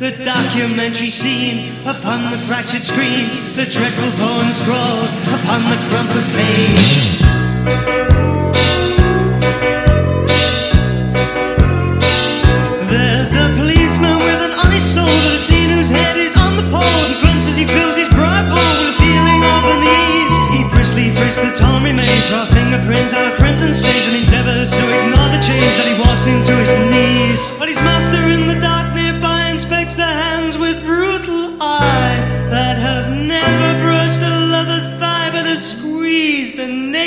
the documentary scene upon the fractured screen, the dreadful poem scrawled upon the crumpled page. There's a policeman with an honest soul has seen whose head is on the pole. He grunts as he fills his pride bowl with a feeling of unease. He briskly frisks the torn remains, raw fingerprints, our crimson stains, and endeavors to ignore the change that he walks into his knees. But his master in the dark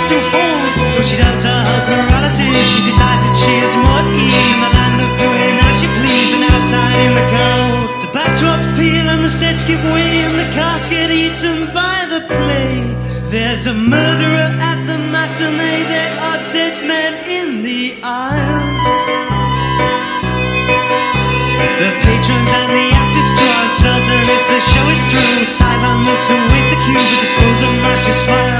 What she needs to hold. Though she doubts her husband's morality, she decides that she is more in the land of doing as she please and outside in the cold. The backdrops peel and the sets give way and the cast get eaten by the play. There's a murderer at the matinee, there are dead men in the aisles. The patrons and the actors too are uncertain if the show is through. Sidon looks await the cue with the pose of mercy.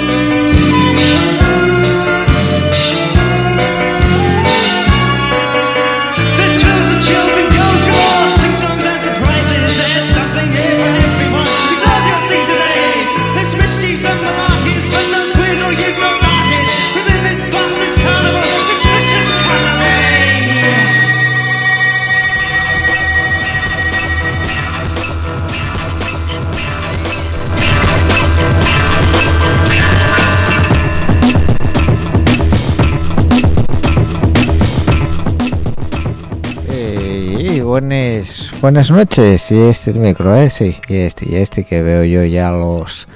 Buenas, noches, y este el micro, ¿eh? Sí, y este, y este que veo yo ya los,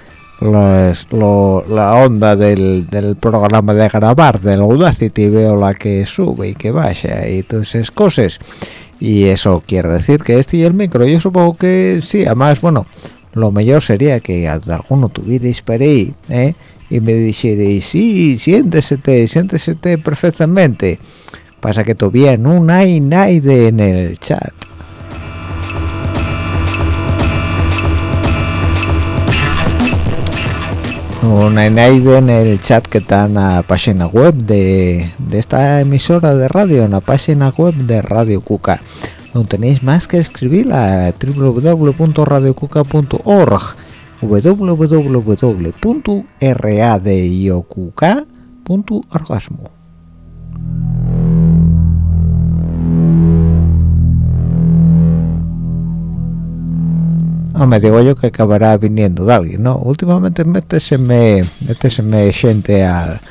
los lo- la onda del, del programa de grabar del Audacity, veo la que sube y que baja y todas esas cosas. Y eso quiere decir que este y el micro, yo supongo que sí, además, bueno, lo mejor sería que alguno tuvierais por ahí, ¿eh? Y me dijerais, sí, siéntesete, siéntesete perfectamente pasa que todavía no hay nadie en el chat hay nadie en el chat que está en la página web de, de esta emisora de radio en la página web de Radio Cuca. No tenéis más que escribir a www.radiocuca.org www.radiocuca.orgasmo No, me digo yo que acabará viniendo de alguien, ¿no? Últimamente méteseme, méteseme gente al,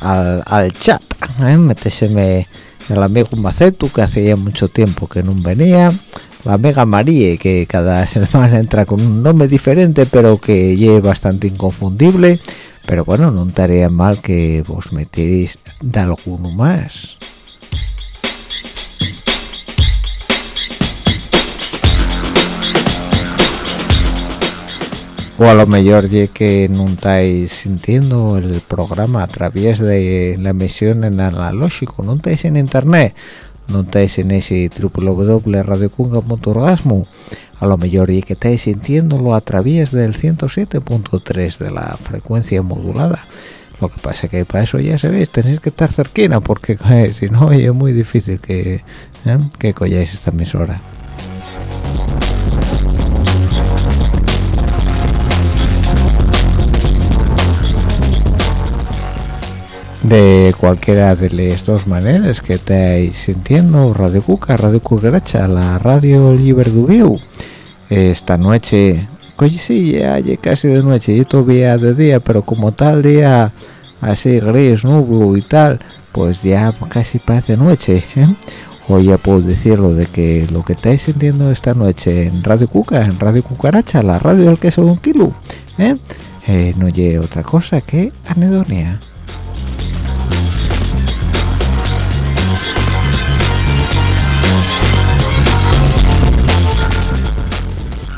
al, al chat, ¿eh? Méteseme el amigo Macetu, que hacía mucho tiempo que no venía, la amiga Marie, que cada semana entra con un nombre diferente, pero que es bastante inconfundible, pero bueno, no estaría mal que vos metierais de alguno más. O a lo mejor ye que no estáis sintiendo el programa a través de la emisión en analógico. No estáis en internet. No estáis en ese www.radiocunga.orgasmo a lo mejor y que estáis sintiéndolo a través del 107.3 de la frecuencia modulada. Lo que pasa que para eso ya sabéis tenéis que estar cerquina porque si no es muy difícil que, ¿eh? que colláis esta emisora de cualquiera de las dos maneras que estáis sintiendo Radio Cuca, Radio Cucaracha, la radio Libre Dubiu esta noche oye sí ya, casi de noche y todavía de día pero como tal día así gris nublo y tal pues ya casi parece noche ¿eh? o ya puedo decirlo de que lo que estáis sintiendo esta noche en Radio Cuca en Radio Cucaracha la radio del queso de un kilo ¿eh? Eh, no lleve otra cosa que anedonia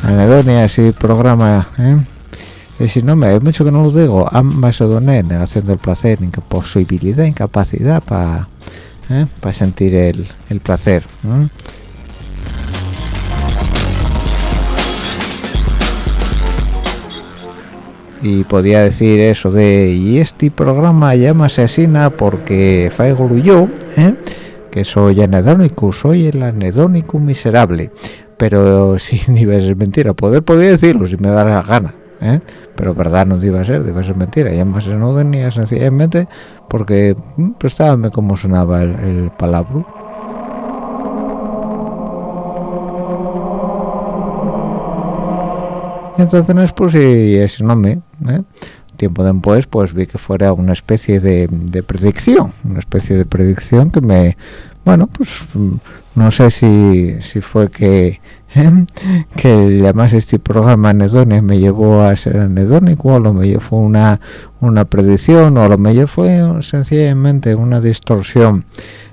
anedonia así programa ¿eh? y si no me hay mucho que no lo digo doné negación del placer posibilidad incapacidad para para sentir el, el placer ¿eh? y podía decir eso de y este programa llama asesina porque faigo yo ¿eh? que soy anedónico soy el anedónico miserable pero si iba a ser mentira poder podía decirlo si me da la gana ¿eh? pero verdad no iba a ser iba a ser mentira ya más no tenía sencillamente porque prestábame cómo sonaba el, el palabra entonces pues y ese nombre ¿eh? tiempo después pues vi que fuera una especie de, de, predicción una especie de predicción que me bueno pues no sé si, si fue que ¿eh? que además este programa anedonia me llevó a ser anedónico o lo mejor fue una una predicción o lo mejor fue sencillamente una distorsión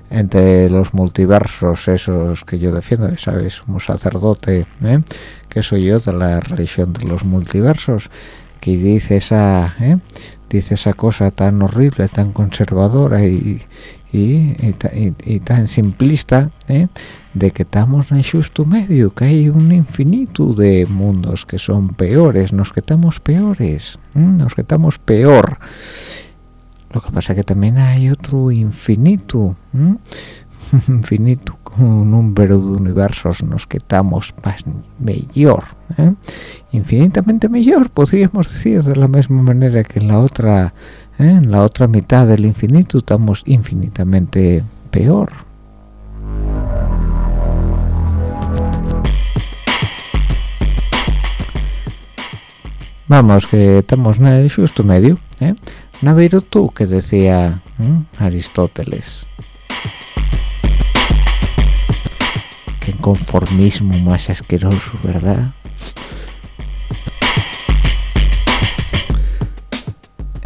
entre los multiversos esos que yo defiendo sabes como sacerdote ¿eh? que soy yo de la religión de los multiversos que dice esa ¿eh? dice esa cosa tan horrible tan conservadora y, y, tan simplista ¿eh? de que estamos en el justo medio que hay un infinito de mundos que son peores nos que estamos peores nos que estamos peor lo que pasa que también hay otro infinito ¿eh? infinito un número de universos nos que estamos más mejor ¿eh? infinitamente mejor podríamos decir de la misma manera que en la otra ¿eh? en la otra mitad del infinito estamos infinitamente peor vamos que estamos en el justo medio ¿eh? no tú que decía ¿eh? Aristóteles qué conformismo más asqueroso verdad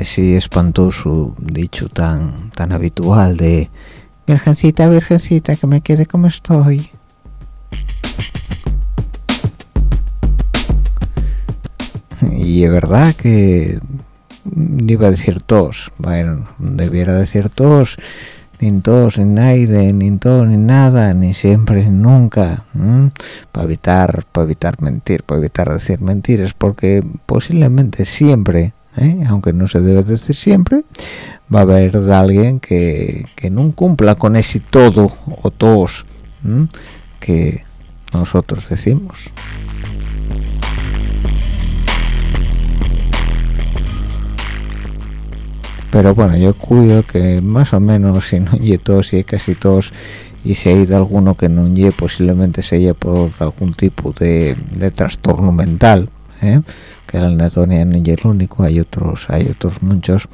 ese espantoso dicho tan tan habitual de virgencita virgencita que me quede como estoy y es verdad que iba a decir todos bueno debiera decir todos ni todos ni nadie ni todo ni nada ni siempre ni nunca para evitar para evitar mentir para evitar decir mentiras porque posiblemente siempre ¿eh? aunque no se debe decir siempre va a haber de alguien que, que no cumpla con ese todo o todos que nosotros decimos. Pero bueno yo cuido que más o menos si no y todos y casi todos y si hay de alguno que no lleve posiblemente se lleve por algún tipo de trastorno mental ¿eh? que la anedonia no es el único hay otros hay otros muchos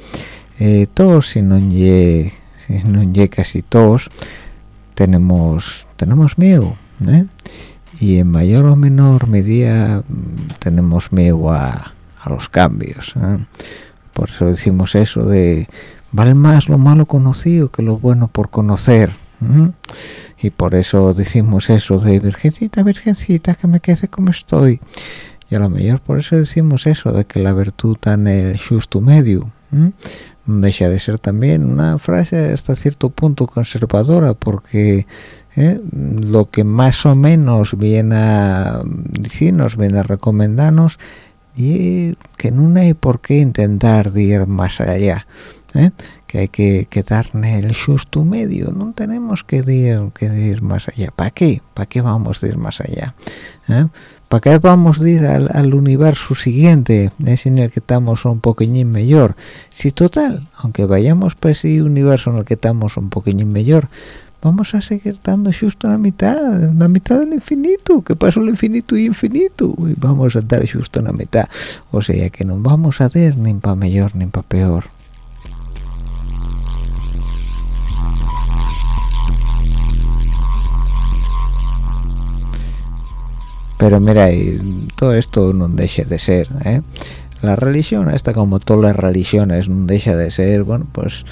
eh, todos si no lleve si no casi todos tenemos tenemos miedo ¿eh? y en mayor o menor medida mm, tenemos miedo a, a los cambios por eso decimos eso de vale más lo malo conocido que lo bueno por conocer y por eso decimos eso de virgencita virgencita que me quede como estoy y a lo mejor por eso decimos eso de que la virtud está en el justo medio deja de ser también una frase hasta cierto punto conservadora porque ¿eh? lo que más o menos viene a decirnos, viene a recomendarnos y que no hay por qué intentar ir más allá ¿eh? que hay que quedar en el justo medio no tenemos que ir, que ir más allá ¿para qué? ¿para qué vamos a ir más allá? ¿Eh? ¿para qué vamos a ir al, universo siguiente es en el que estamos un poquillín mejor si total aunque vayamos para ese universo en el que estamos un poquillín mejor vamos a seguir estando justo la mitad, la mitad del infinito, que pasó el infinito y infinito, y vamos a estar justo la mitad, o sea que no vamos a ver ni para mejor ni para peor. Pero mira, todo esto no deja de ser, ¿eh? La religión, esta como todas las religiones, no deja de ser, bueno, pues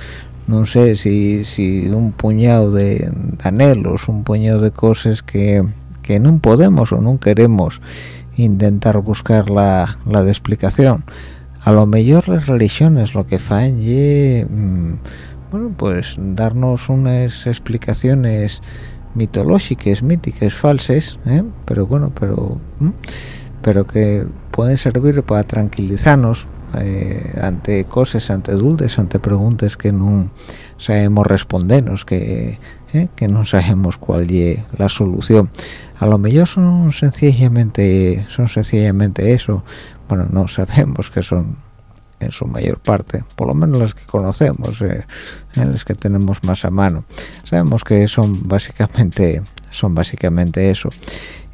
no sé si, si un puñado de anhelos, un puñado de cosas que, que no podemos o no queremos intentar buscar la, la explicación. A lo mejor las religiones lo que fan y mm, bueno, pues darnos unas explicaciones mitológicas, míticas, falsas, ¿eh? pero bueno, pero pero que pueden servir para tranquilizarnos eh, ante cosas, ante dulces, ante preguntas que no sabemos respondernos, que, eh, que no sabemos cuál es la solución. A lo mejor son sencillamente, son sencillamente eso. Bueno, no sabemos que son en su mayor parte, por lo menos las que conocemos, eh, las que tenemos más a mano. Sabemos que son básicamente, son básicamente eso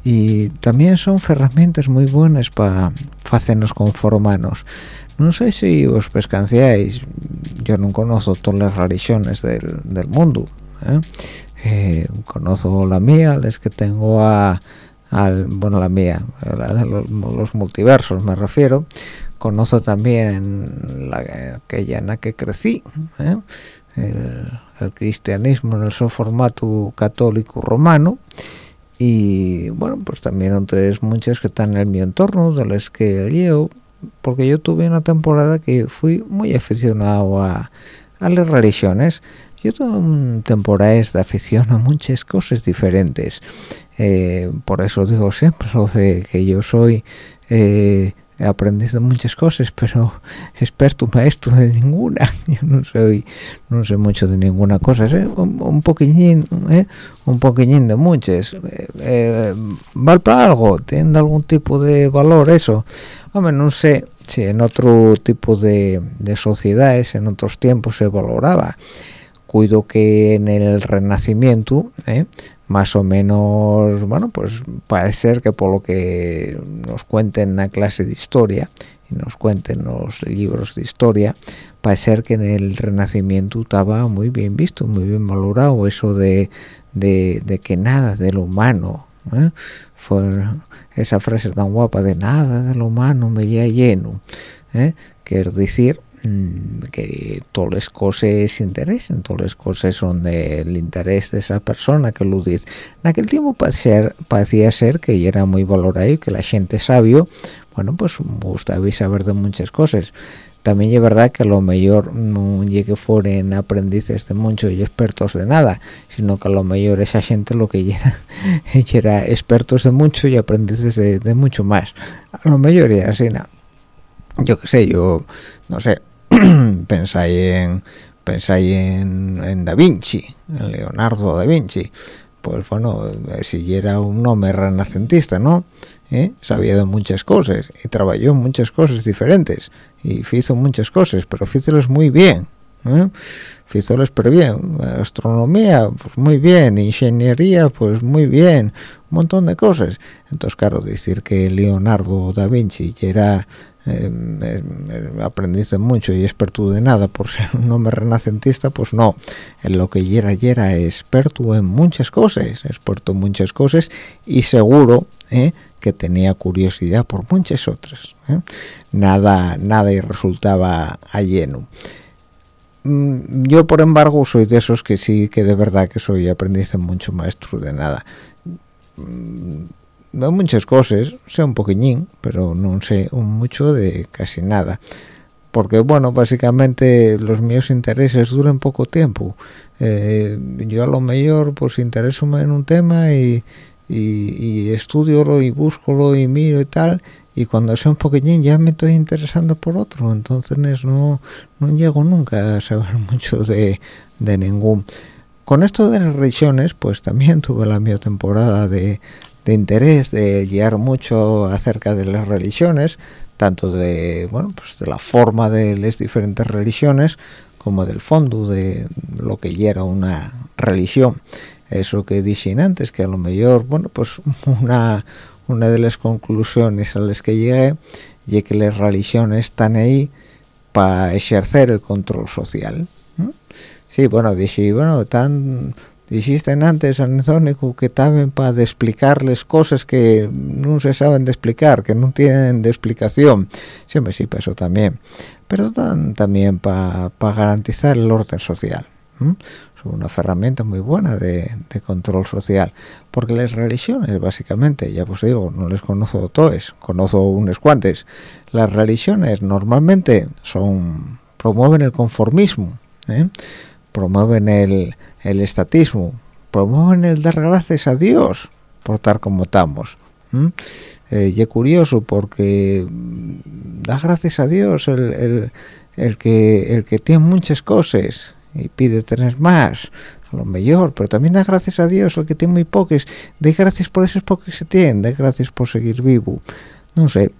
y también son herramientas muy buenas para hacernos conformarnos no sé si os pescanciáis yo no conozco todas las religiones del, del mundo ¿eh? Eh, conozco la mía las que tengo a al, bueno la mía los, multiversos me refiero conozco también la, aquella en la que crecí ¿eh? el, cristianismo en el su formato católico romano. Y bueno pues también otras muchas que están en mi entorno de las que yo porque yo tuve una temporada que fui muy aficionado a, las religiones. Yo tuve temporadas de afición a muchas cosas diferentes. Eh, por eso digo siempre lo de que yo soy eh, he aprendido muchas cosas pero experto maestro de ninguna yo no soy no sé mucho de ninguna cosa un, un, poquillín ¿eh? un poquillín de muchas eh, eh, ¿vale para algo? ¿tiene algún tipo de valor eso? hombre no sé si en otro tipo de, de sociedades en otros tiempos se valoraba cuido que en el renacimiento ¿eh? Más o menos, bueno, pues parece ser que por lo que nos cuenten la clase de historia y nos cuenten los libros de historia, parece ser que en el Renacimiento estaba muy bien visto, muy bien valorado eso de, de, que nada de lo humano, ¿eh? fue esa frase tan guapa de nada de lo humano me ya lleno, ¿eh? quiere decir Mm, que todas las cosas interesen, todas las cosas son del interés de esa persona que lo dice. En aquel tiempo parecía, ser que era muy valorado y que la gente sabio, bueno, pues gustaba saber de muchas cosas. También es verdad que a lo mejor no llegue fueren aprendices de mucho y expertos de nada, sino que a lo mejor esa gente lo que era, era expertos de mucho y aprendices de, de mucho más. A lo mejor era así, ¿no? Yo qué sé, yo, no sé, pensáis en pensáis en, Da Vinci en Leonardo da Vinci pues bueno si era un hombre renacentista no ¿Eh? sabía de muchas cosas y trabajó en muchas cosas diferentes y hizo muchas cosas pero hizolas muy bien ¿eh? Hizolas pero bien astronomía pues muy bien ingeniería pues muy bien un montón de cosas entonces claro decir que Leonardo da Vinci era eh, aprendiz mucho y experto de nada por ser un hombre renacentista, pues no, en lo que era era experto en muchas cosas, experto en muchas cosas y seguro ¿eh? que tenía curiosidad por muchas otras. ¿eh? Nada, nada y resultaba a lleno. Mm, yo, por embargo, soy de esos que sí, que de verdad que soy aprendiz en mucho maestro de nada. Mm, de muchas cosas sé un poquillín pero no sé mucho de casi nada porque bueno básicamente los míos intereses duran poco tiempo eh, yo a lo mejor pues intereso en un tema y, y, y estudiolo y búscolo y miro y tal y cuando sea un poquillín ya me estoy interesando por otro entonces no no llego nunca a saber mucho de, de ningún. Con esto de las religiones pues también tuve la mi temporada de, de interés de guiar mucho acerca de las religiones tanto de bueno pues de la forma de las diferentes religiones como del fondo de lo que ya era una religión. Eso que dije antes que a lo mejor bueno pues una una de las conclusiones a las que llegué y que las religiones están ahí para ejercer el control social sí bueno dije bueno tan dijiste antes Anzónico que estaban para explicarles cosas que no se saben de explicar que no tienen de explicación. Siempre sí eso también. Pero también para garantizar el orden social una herramienta muy buena de, control social porque las religiones básicamente ya os digo no les conozco todos conozco unos cuantes las religiones normalmente son promueven el conformismo ¿eh? promueven el, estatismo promueven el dar gracias a Dios por estar como estamos eh, y es curioso porque mm, da gracias a Dios el, el que el que tiene muchas cosas y pide tener más a lo mejor pero también da gracias a Dios el que tiene muy pocos de gracias por esos pocos que se tienen de gracias por seguir vivo no sé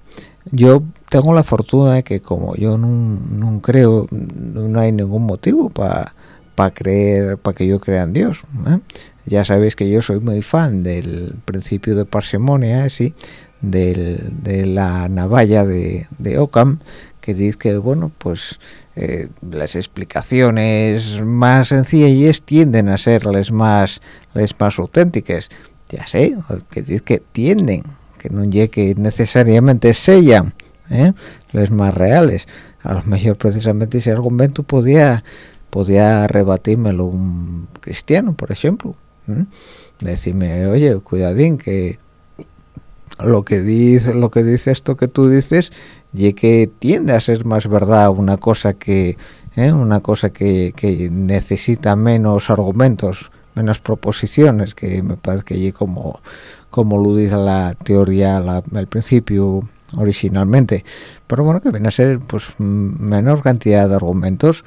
yo tengo la fortuna de que como yo no, creo no hay ningún motivo para para creer para que yo crea en Dios ¿eh? ya sabéis que yo soy muy fan del principio de parsimonia sí de la navalla de, de Ockham que dice que bueno pues eh, las explicaciones más sencillas tienden a ser las más las más auténticas ya sé que que tienden que no llegue necesariamente sellan ¿eh? las más reales a lo mejor precisamente ese argumento podía podía rebatírmelo un cristiano por ejemplo ¿eh? decirme oye cuidadín que lo que dice lo que dice esto que tú dices y que tiende a ser más verdad una cosa que ¿eh? una cosa que, necesita menos argumentos menos proposiciones que me parece que como como lo dice la teoría al principio originalmente pero bueno que viene a ser pues menor cantidad de argumentos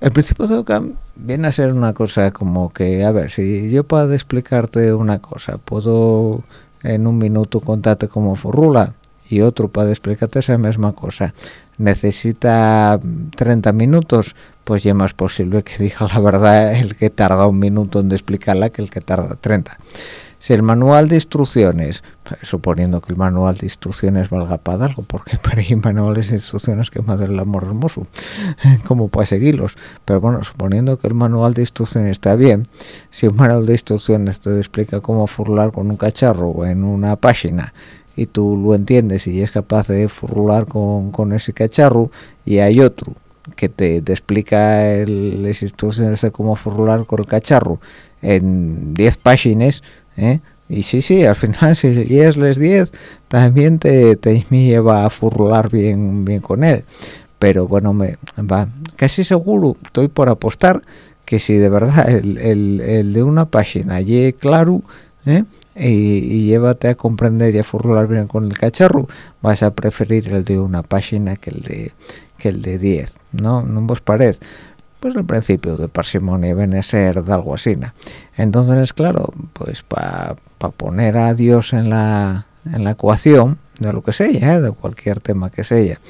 el principio de Ockham viene a ser una cosa como que a ver si yo puedo explicarte una cosa puedo en un minuto contarte cómo formula y otro para explicarte esa misma cosa. Necesita 30 minutos pues ya más posible que diga la verdad el que tarda un minuto en explicarla que el que tarda 30 si el manual de instrucciones suponiendo que el manual de instrucciones valga para algo porque hay manuales de instrucciones que madre el amor hermoso como para seguirlos. Pero bueno suponiendo que el manual de instrucciones está bien si un manual de instrucciones te explica cómo furlar con un cacharro en una página y tú lo entiendes y es capaz de furlar con, con ese cacharro y hay otro que te, explica las instrucciones de cómo furlar con el cacharro en 10 páginas ¿eh? y sí, sí, al final si lees les 10 también te, te lleva a furlar bien, bien con él pero bueno, me va casi seguro, estoy por apostar que si de verdad el, el, el de una página llegue claro, ¿eh? Y, llévate a comprender y a formular bien con el cacharro, vas a preferir el de una página que el de que el de 10, ¿no? ¿No vos parece? Pues el principio de parsimonia viene a ser de algo así. Entonces, claro, pues para poner a Dios en la, en la ecuación, de lo que sea, ¿eh? de cualquier tema que sea,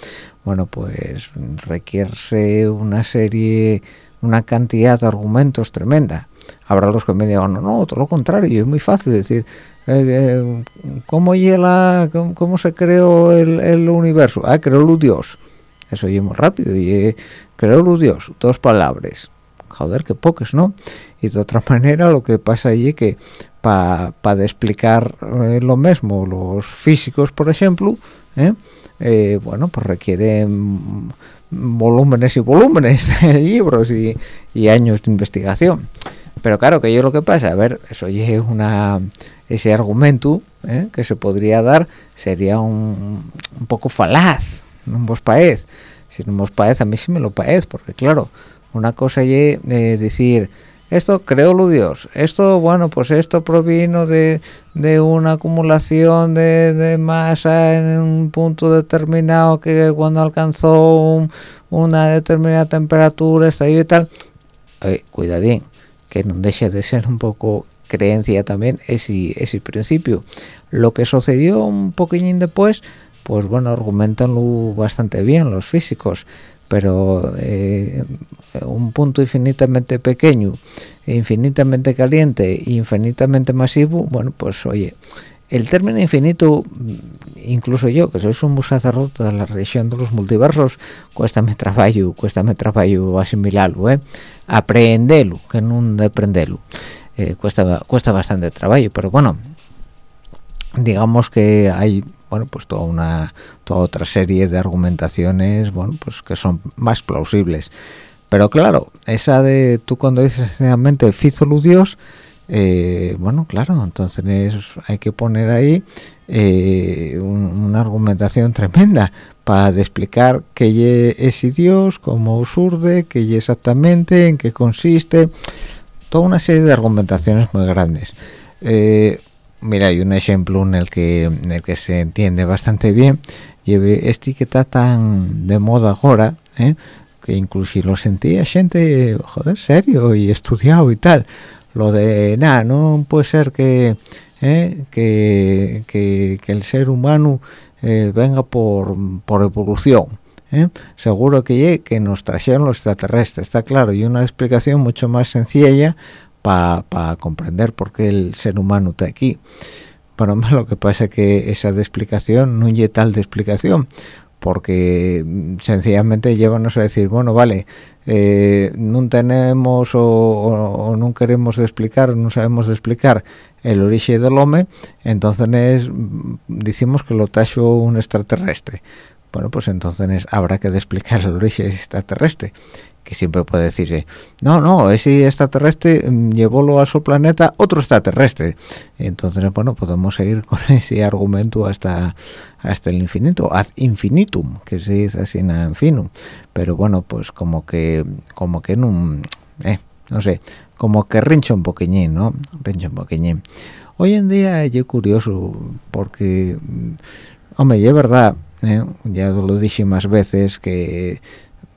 bueno, pues requiere una serie, una cantidad de argumentos tremenda habrá los que me digan no no todo lo contrario es muy fácil decir eh, eh, cómo llega cómo, se creó el, universo ah creó luz Dios eso es muy rápido y eh, creó luz Dios dos palabras joder qué pocos no y de otra manera lo que pasa allí que para explicar lo mismo los físicos por ejemplo bueno pues requieren volúmenes y volúmenes de libros y, y años de investigación pero claro que yo lo que pasa a ver eso es una ese argumento ¿eh? que se podría dar sería un, un poco falaz no vos parece si no vos parece a mí sí me lo parece porque claro una cosa es decir esto creó lo Dios esto bueno pues esto provino de, de una acumulación de, masa en un punto determinado que cuando alcanzó una determinada temperatura estalló y tal eh, cuidadín que no deje de ser un poco creencia también ese, ese principio. Lo que sucedió un poquillín después pues bueno argumentanlo bastante bien los físicos pero eh, un punto infinitamente pequeño infinitamente caliente infinitamente masivo bueno pues oye el término infinito incluso yo que soy un sacerdote de la región de los multiversos cuesta me trabajo cuesta me trabajo asimilarlo ¿eh? aprenderlo que no aprenderlo eh, cuesta cuesta bastante trabajo pero bueno digamos que hay bueno pues toda una toda otra serie de argumentaciones bueno pues que son más plausibles pero claro esa de tú cuando dices sencillamente fízolo dios eh, bueno claro entonces hay que poner ahí eh, una argumentación tremenda para explicar qué es dios cómo surde qué exactamente en qué consiste. Toda una serie de argumentaciones muy grandes. Eh, mira hay un ejemplo en el que se entiende bastante bien. Lleve este tan de moda ahora ¿eh? que incluso lo sentía gente joder serio y estudiado y tal lo de nada no puede ser que, ¿eh? que, que, el ser humano eh, venga por, por evolución seguro que que nos trajeron los extraterrestres está claro y una explicación mucho más sencilla para comprender por qué el ser humano está aquí. Bueno, lo que pasa es que esa explicación no hay tal de explicación, porque sencillamente llevanos a decir, bueno, vale, eh, no tenemos o, no queremos explicar, no sabemos explicar el origen del hombre, entonces decimos que lo tacho un extraterrestre. Bueno, pues entonces habrá que explicar el origen extraterrestre que siempre puede decirse, no, no, ese extraterrestre mm, llevólo a su planeta otro extraterrestre. Entonces, bueno, podemos seguir con ese argumento hasta hasta el infinito, ad infinitum, que se dice así en fino. Pero bueno, pues como que como que en un eh, no sé, como que rincha un poquillín, ¿no? Rincha un poquillín. Hoy en día es curioso porque mm, hombre, es verdad, ¿eh? ya lo dije más veces que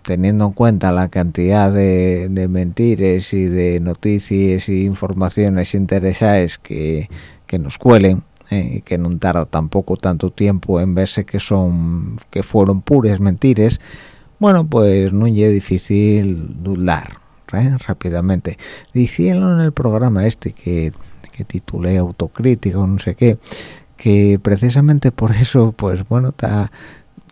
teniendo en cuenta la cantidad de, de mentiras y de noticias y informaciones interesadas que, que nos cuelen eh, y que no tarda tampoco tanto tiempo en verse que son que fueron puras mentiras bueno pues no es difícil dudar ¿eh? rápidamente diciendo en el programa este que, que titulé autocrítico no sé qué que precisamente por eso pues bueno está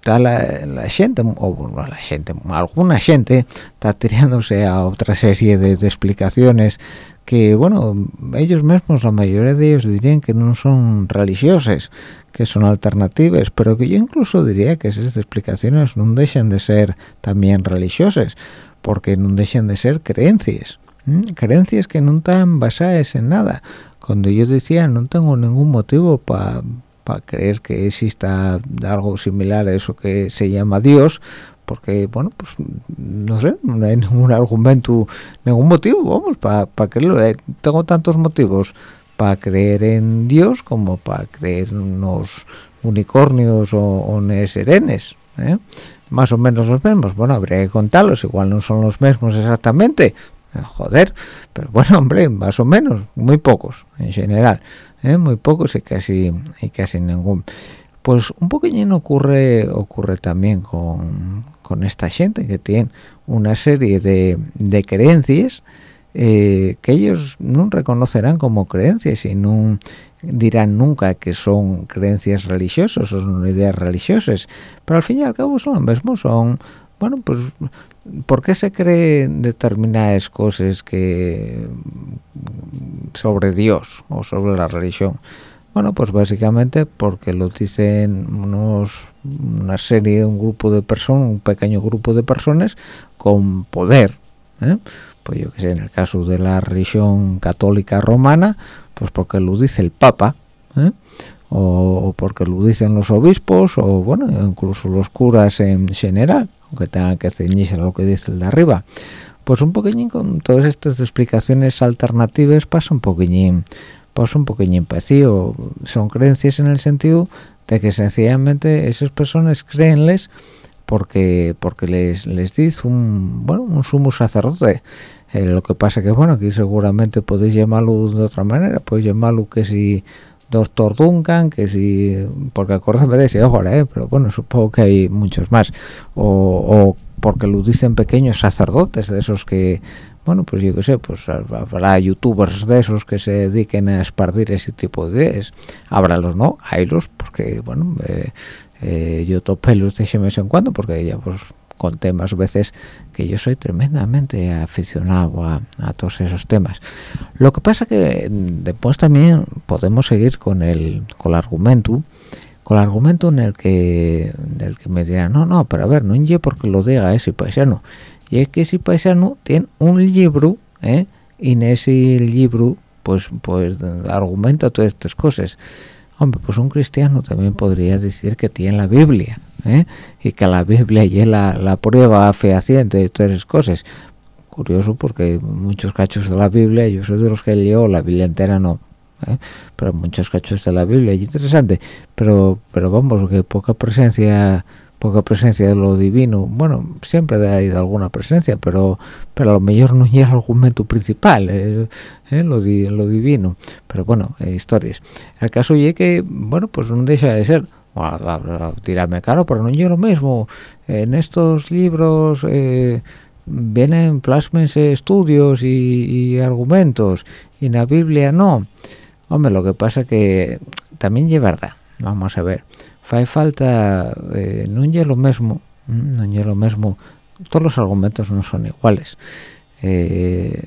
la, gente o bueno, la gente alguna gente está tirándose a otra serie de, explicaciones que bueno ellos mismos la mayoría de ellos dirían que no son religiosas que son alternativas pero que yo incluso diría que esas explicaciones no dejan de ser también religiosas porque no dejan de ser creencias creencias que no están basadas en nada. Cuando yo decía no tengo ningún motivo para para creer que exista algo similar a eso que se llama Dios porque bueno pues no sé no hay ningún argumento ningún motivo vamos para creerlo eh, tengo tantos motivos para creer en Dios como para creer en los unicornios o, en serenes ¿eh? más o menos los mismos. Bueno habría que contarlos igual no son los mismos exactamente. Eh, joder pero bueno hombre más o menos muy pocos en general ¿eh? muy pocos y casi y casi ningún pues un poquillín ocurre ocurre también con, con esta gente que tiene una serie de, de creencias eh, que ellos no reconocerán como creencias y no dirán nunca que son creencias religiosas o son ideas religiosas pero al fin y al cabo son lo mismo son bueno pues ¿por qué se creen determinadas cosas que sobre Dios o sobre la religión? Bueno, pues básicamente porque lo dicen unos, una serie, un grupo de personas, un pequeño grupo de personas con poder. ¿eh? Pues yo que sé, en el caso de la religión católica romana, pues porque lo dice el Papa, ¿eh? o, porque lo dicen los obispos, o bueno, incluso los curas en general, aunque tengan que ceñirse a lo que dice el de arriba. Pues un poquillín con todas estas explicaciones alternativas pasa un poquillín, pasa un poquillín vacío. Son creencias en el sentido de que sencillamente esas personas creenles porque porque les les dice un bueno un sumo sacerdote eh, lo que pasa que bueno aquí seguramente podéis llamarlo de otra manera podéis llamarlo que si doctor Duncan que si porque acuérdame de ese ahora ¿eh? pero bueno supongo que hay muchos más o, porque lo dicen pequeños sacerdotes de esos que bueno pues yo qué sé pues habrá youtubers de esos que se dediquen a esparcir ese tipo de ideas habrá los no hay los porque bueno eh, eh, yo tope los de vez en cuando porque ya pues con temas veces que yo soy tremendamente aficionado a, todos esos temas. Lo que pasa que después también podemos seguir con el con el argumento con el argumento en el que del que me dirán no no pero a ver no es porque lo diga ese paisano y es que ese paisano tiene un libro ¿eh? y en ese libro pues pues argumenta todas estas cosas hombre pues un cristiano también podría decir que tiene la Biblia ¿eh? y que la Biblia y la, la prueba fehaciente de todas esas cosas curioso porque muchos cachos de la Biblia yo soy de los que leo la Biblia entera no ¿eh? pero muchos cachos de la Biblia y interesante pero pero vamos que poca presencia poca presencia de lo divino. Bueno siempre hay alguna presencia pero pero a lo mejor no es el argumento principal eh, eh, lo, lo divino. Pero bueno historias. El caso es que bueno pues no deja de ser. Tirarme caro pero no yo lo mismo. En estos libros eh, vienen plasmes estudios y, argumentos y en la Biblia no. Hombre lo que pasa que también es verdad. Vamos a ver falta eh, no es lo mismo no es lo mismo todos los argumentos no son iguales. Eh,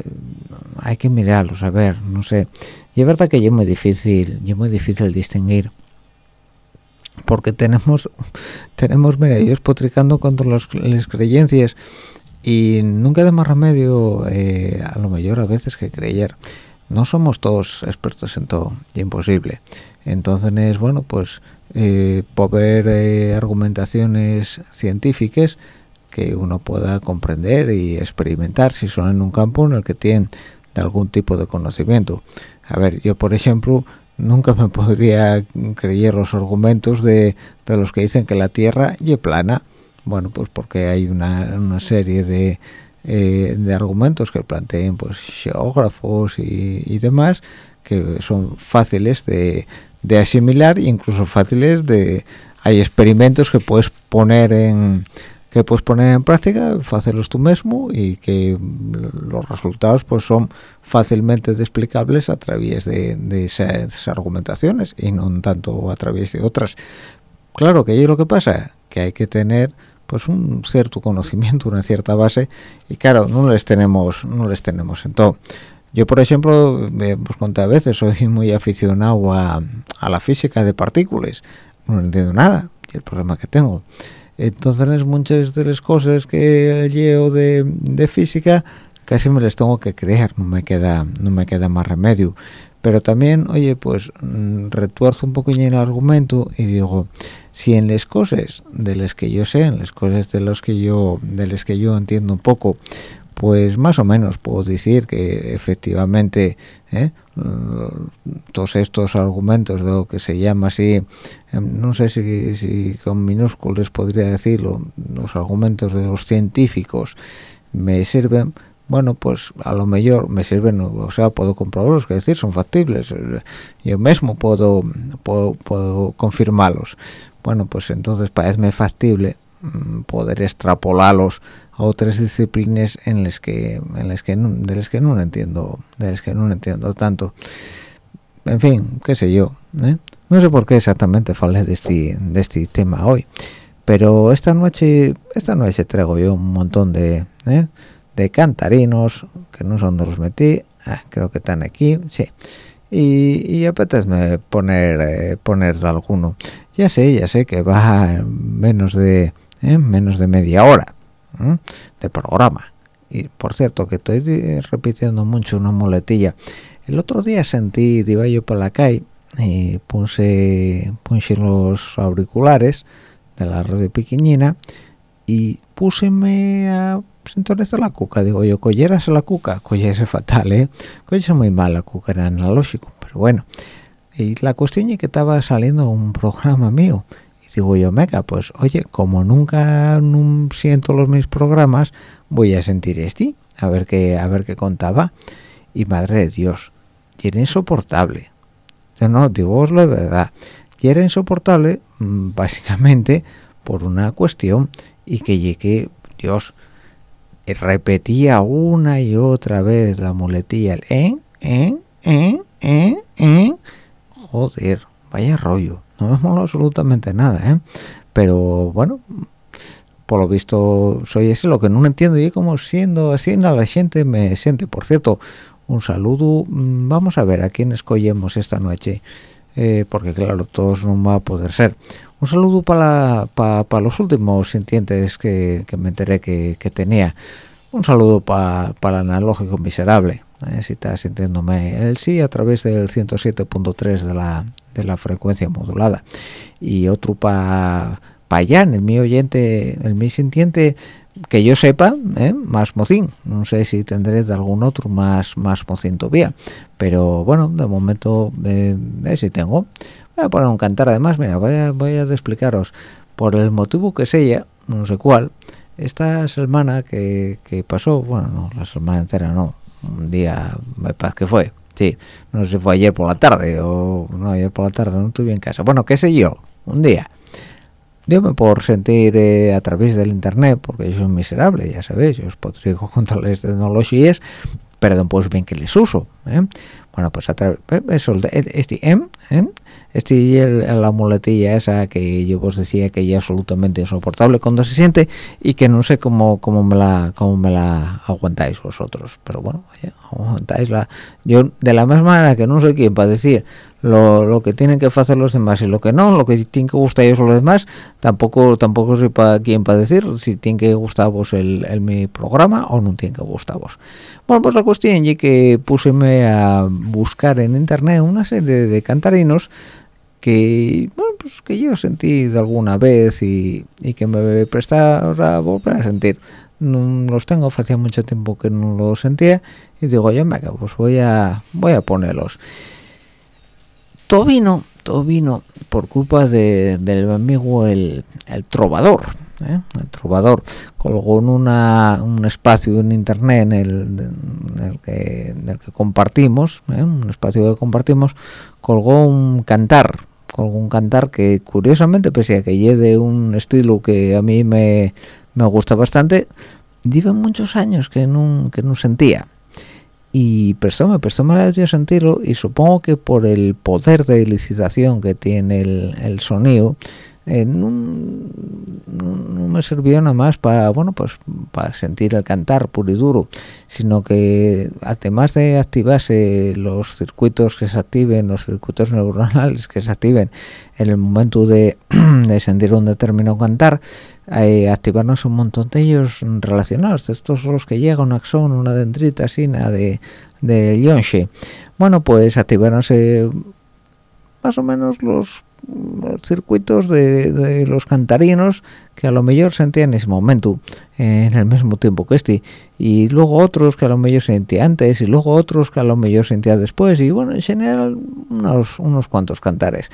hay que mirarlos a ver no sé. Y es verdad que es muy difícil es muy difícil distinguir porque tenemos tenemos mira ellos potricando contra las creencias y nunca de más remedio eh, a lo mejor a veces que creer. No somos todos expertos en todo imposible. Entonces bueno pues eh, poder eh, argumentaciones científicas que uno pueda comprender y experimentar si son en un campo en el que tienen algún tipo de conocimiento a ver yo por ejemplo nunca me podría creer los argumentos de, de los que dicen que la Tierra es plana. Bueno, pues porque hay una, una serie de, eh, de argumentos que planteen pues geógrafos y, y, demás que son fáciles de, de asimilar e incluso fáciles de... Hay experimentos que puedes poner en que puedes poner en práctica, hacerlos tú mismo y que los resultados pues son fácilmente explicables a través de, esas argumentaciones y no tanto a través de otras. Claro que ahí lo que pasa, que hay que tener pues un cierto conocimiento, una cierta base y claro, no les tenemos, no les tenemos en todo. Yo, por ejemplo, me os conté a veces, soy muy aficionado a, la física de partículas. No entiendo nada, y el problema que tengo entonces muchas de las cosas que llevo de, de, física casi me las tengo que creer no me queda no me queda más remedio pero también oye pues mm, retuerzo un poquillo el argumento y digo si en las cosas de las que yo sé en las cosas de los que yo de las que yo entiendo un poco pues más o menos puedo decir que efectivamente ¿eh? todos estos argumentos de lo que se llama así em, no sé si, con minúsculos podría decirlo los argumentos de los científicos me sirven bueno pues a lo mejor me sirven o sea puedo comprobarlos que decir son factibles yo mismo puedo puedo, puedo confirmarlos bueno pues entonces parece factible mm, poder extrapolarlos otras disciplinas en las que en las que de las que no entiendo de las que no entiendo tanto. En fin qué sé yo ¿eh? no sé por qué exactamente falé de este de este tema hoy pero esta noche esta noche traigo yo un montón de ¿eh? de cantarinos que no son de los metí ah, creo que están aquí sí. Y, y apetezme poner eh, poner alguno. Ya sé ya sé que va menos de menos de media hora de programa. Y por cierto que estoy repitiendo mucho una muletilla. El otro día sentí iba yo por la calle y puse puse los auriculares de la radio pequeñina y puseme a sintonizar la cuca. Digo yo colleras la cuca collese fatal eh collese muy mal la cuca era analógico pero bueno y la cuestión es que estaba saliendo un programa mío digo yo meca pues oye como nunca siento los mis programas voy a sentir este a ver qué a ver qué contaba y madre de dios y era insoportable yo no digo la verdad y era insoportable mm, básicamente por una cuestión y que llegué dios repetía una y otra vez la muletilla el en en en en en joder vaya rollo no me mola absolutamente nada ¿eh? pero bueno por lo visto soy ese lo que no entiendo y como siendo así la gente me siente. Por cierto un saludo mm, vamos a ver a quién escogemos esta noche eh, porque claro todos no va a poder ser. Un saludo para para los últimos sintientes que, me enteré que, tenía. Un saludo para el analógico miserable eh, si está sintiéndome él sí a través del 107.3 de la de la frecuencia modulada. Y otro para pa Jan, el mi oyente el mi sintiente que yo sepa ¿eh? más mocín. No sé si tendré de algún otro más más mocín todavía. Pero bueno de momento eh, si tengo. Voy a poner un cantar además mira voy a, voy a explicaros. Por el motivo que sea no sé cuál esta semana que, que pasó bueno no la semana entera no un día me parece que fue no sé si fue ayer por la tarde o no ayer por la tarde no estuve en casa. Bueno qué sé yo un día. Me por sentir eh, a través del internet porque yo soy miserable ya sabéis yo os podría contar las tecnologías pero pues bien que les uso ¿eh? bueno pues a través eh, eso este M ¿eh? este y la muletilla esa que yo os decía que ya es absolutamente insoportable cuando se siente y que no sé cómo cómo me la cómo me la aguantáis vosotros pero bueno aguantáis la yo de la misma manera que no sé quién para decir lo, lo, que tienen que hacer los demás y lo que no, lo que tienen que gustar ellos los demás, tampoco tampoco soy para quien para decir si tiene que gustaros el, el, mi programa o no tiene que gustaros. Bueno, pues la cuestión es que puseme a buscar en internet una serie de cantarinos que bueno pues que yo sentí de alguna vez y, y que me presta a volver a sentir no los tengo hacía mucho tiempo que no los sentía y digo yo me pues voy a voy a ponerlos todo vino todo vino por culpa de, del amigo el, el trovador ¿eh? el trovador colgó en una, un espacio en internet en el, que, compartimos ¿eh? un espacio que compartimos colgó un cantar colgó un cantar que curiosamente pese a que lleve un estilo que a mí me, me gusta bastante lleva muchos años que no, que no sentía y prestóme, prestóme la de sentirlo y supongo que por el poder de licitación que tiene el, el sonido eh, no, me sirvió nada más para bueno pues para sentir el cantar puro y duro sino que además de activarse los circuitos que se activen los circuitos neuronales que se activen en el momento de, de sentir un determinado cantar eh, activarnos un montón de ellos relacionados estos son los que llega un axón una dendrita así de de Yonshe bueno pues activarse más o menos los circuitos de, los cantarinos que a lo mejor sentían en ese momento en el mismo tiempo que este y luego otros que a lo mejor sentía antes y luego otros que a lo mejor sentía después y bueno en general unos, unos cuantos cantares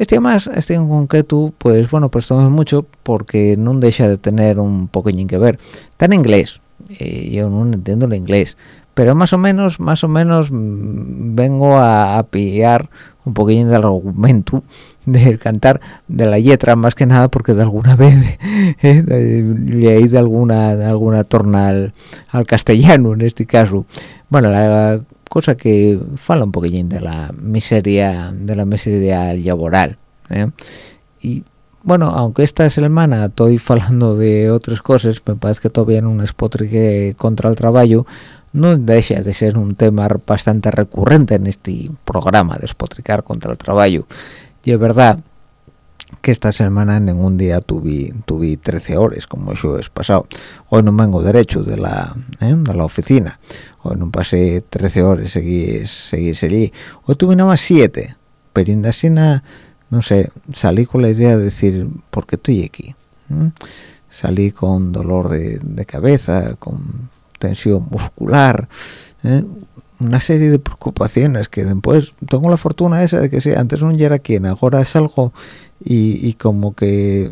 este más, este en concreto, pues bueno, pues tome mucho porque no deja de tener un poquillo que ver. Está en inglés, y yo no entiendo el inglés, pero más o menos, más o menos mm, vengo a, a pillar un poquillo del argumento del cantar de la letra más que nada porque de alguna vez eh, leí de alguna de alguna torna al, castellano en este caso bueno la cosa que fala un poquillín de la miseria de la miseria laboral ¿eh? y bueno, aunque esta semana estoy hablando de otras cosas, me parece que todavía en un que contra el trabajo, no deja de ser un tema bastante recurrente en este programa de espotricar contra el trabajo y es verdad que esta semana en ningún día tuve, tuve 13 horas como yo he pasado hoy no vengo derecho de la ¿eh? de la oficina hoy no pasé 13 horas seguí, seguí allí hoy tuve nada más 7 pero indasina no sé salí con la idea de decir ¿por qué estoy aquí? salí con dolor de, cabeza con tensión muscular ¿eh? una serie de preocupaciones que después tengo la fortuna esa de que antes no era quien, ahora es algo y, como que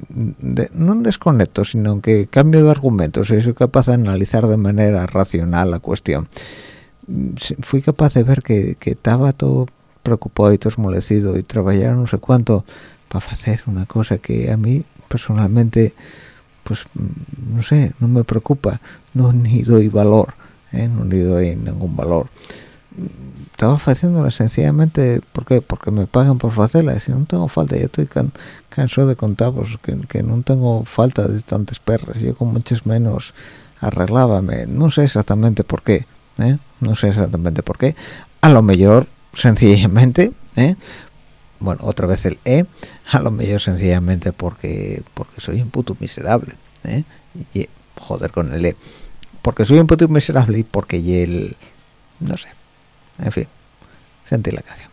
no desconecto, sino que cambio de argumentos y soy capaz de analizar de manera racional la cuestión. Fui capaz de ver que, estaba todo preocupado y todo esmolecido y trabajar no sé cuánto para hacer una cosa que a mí personalmente pues no sé, no me preocupa, no ni doy valor, ¿eh? no le doy ningún valor estaba haciéndola sencillamente porque porque me pagan por hacerla si no tengo falta yo estoy cansado de contar pues, que, no tengo falta de tantas perras yo con muchas menos arreglábame no sé exactamente por qué ¿eh? no sé exactamente por qué a lo mejor sencillamente ¿eh? Bueno otra vez el e a lo mejor sencillamente porque porque soy un puto miserable ¿eh? y joder con el e porque soy un puto miserable y porque y el no sé en fin, sentí la canción.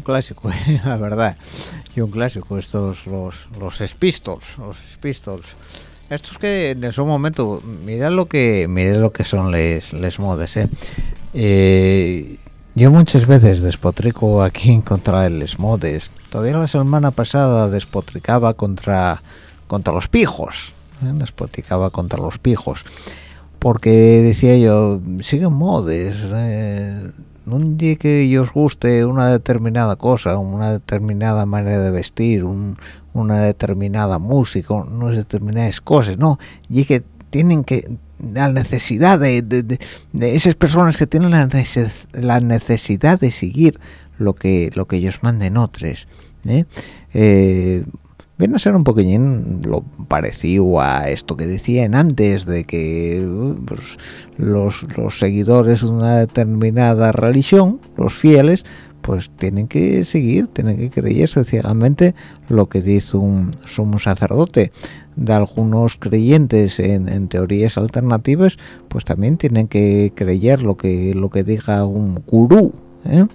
Clásico, la verdad. y un clásico estos los los Spistols los Spistols estos que en ese momento mira lo que mira lo que son les les modes ¿eh? eh yo muchas veces despotrico aquí contra les modes todavía la semana pasada despotricaba contra contra los pijos ¿eh? despotricaba contra los pijos porque decía yo siguen modes no que os guste una determinada cosa una determinada manera de vestir una determinada música unas determinadas cosas no y que tienen que la necesidad de, de, esas personas que tienen la, la, necesidad de seguir lo que lo que ellos manden otros ¿eh? Eh, viene a ser un poquillín parecido a esto que decían antes de que uh, pues, los, los, seguidores de una determinada religión, los fieles, pues tienen que seguir, tienen que creerse ciegamente lo que dice un sumo sacerdote. De algunos creyentes en, teorías alternativas, pues también tienen que creer lo que lo que diga un gurú. ¿eh?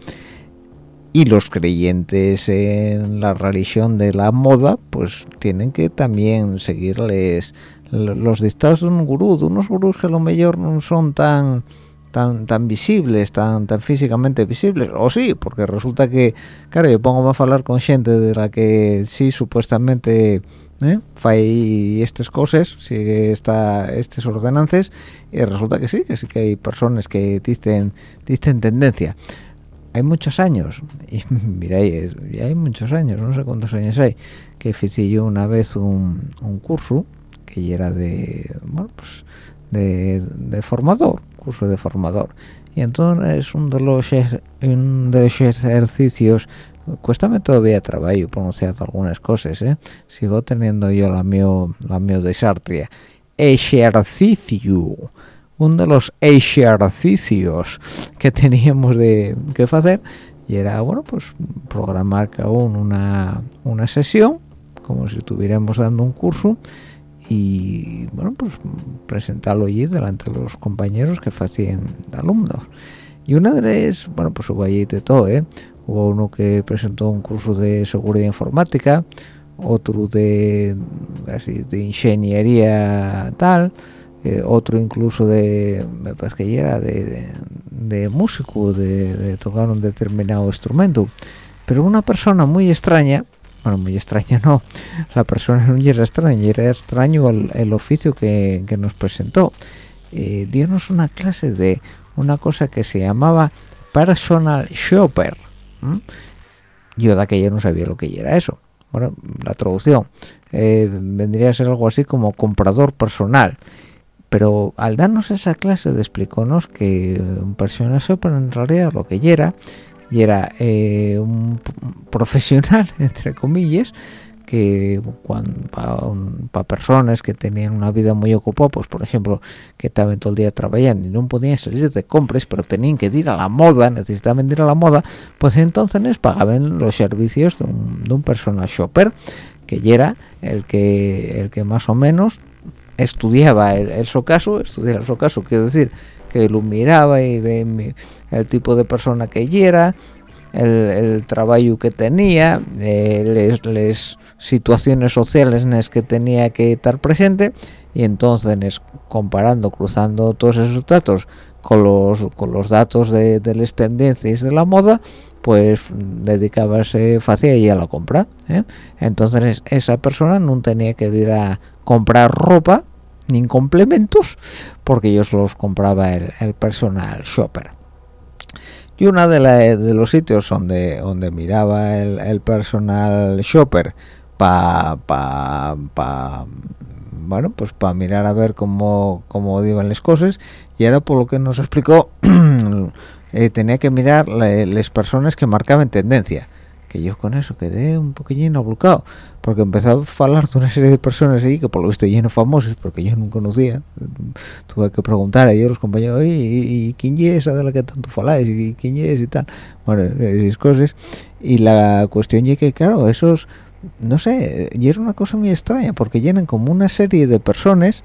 Y los creyentes en la religión de la moda pues tienen que también seguirles los dictados de un gurú de unos gurús que a lo mejor no son tan tan tan visibles tan tan físicamente visibles o sí porque resulta que claro yo pongo a hablar con gente de la que sí supuestamente ¿eh? fai estas cosas sigue esta estas ordenanzas y resulta que sí que sí que hay personas que dicen dicen tendencia hay muchos años, y miráis, hay muchos años, no sé cuántos años hay, que hice yo una vez un, un curso que era de, bueno, pues de, de, formador, curso de formador. Y entonces uno de los, un de los ejercicios, cuéstame todavía trabajo pronunciar algunas cosas, ¿eh? sigo teniendo yo la mío, la mío desartria. Ejercicio uno de los ejercicios que teníamos de que hacer y era bueno pues programar cada una, una sesión como si estuviéramos dando un curso y bueno pues presentarlo allí delante de los compañeros que hacían alumnos y una de ellas bueno pues hubo allí de todo ¿eh? hubo uno que presentó un curso de seguridad informática otro de así de ingeniería tal eh, otro incluso de parece que era de, de, músico de, tocar un determinado instrumento. Pero una persona muy extraña bueno muy extraña no la persona no era extraña era extraño el, oficio que, que, nos presentó. Eh, dionos una clase de una cosa que se llamaba personal shopper yo de aquella no sabía lo que era eso. Bueno la traducción eh, vendría a ser algo así como comprador personal pero al darnos esa clase explicónos que un personaje pero en realidad lo que era y era eh, un profesional entre comillas que para personas que tenían una vida muy ocupada pues por ejemplo que estaban todo el día trabajando y no podían salir de compras pero tenían que ir a la moda necesitaban ir a la moda pues entonces les pagaban los servicios de un, de un personal shopper que era el que el que más o menos estudiaba el, el socaso, estudiaba el socaso, quiero decir, que lo miraba y ve el tipo de persona que era, el, trabajo que tenía, eh, las situaciones sociales en las que tenía que estar presente y entonces comparando, cruzando todos esos datos con los, con los datos de, las tendencias de la moda, pues dedicábase fácil a la compra. ¿eh? Entonces esa persona no tenía que ir a comprar ropa ni complementos porque ellos los compraba el, personal shopper. Y uno de, de, los sitios donde donde miraba el, personal shopper para pa, pa, bueno pues para mirar a ver cómo cómo iban las cosas y era por lo que nos explicó eh, tenía que mirar las personas que marcaban tendencia que yo con eso quedé un poquillín abulcado porque empezó a hablar de una serie de personas ahí que por lo visto lleno famosos porque yo no conocía tuve que preguntar a ellos los compañeros ¿y, quién es esa de la que tanto faláis? ¿y quién es? y tal bueno, esas cosas y la cuestión es que claro, esos no sé, y era una cosa muy extraña porque llenan como una serie de personas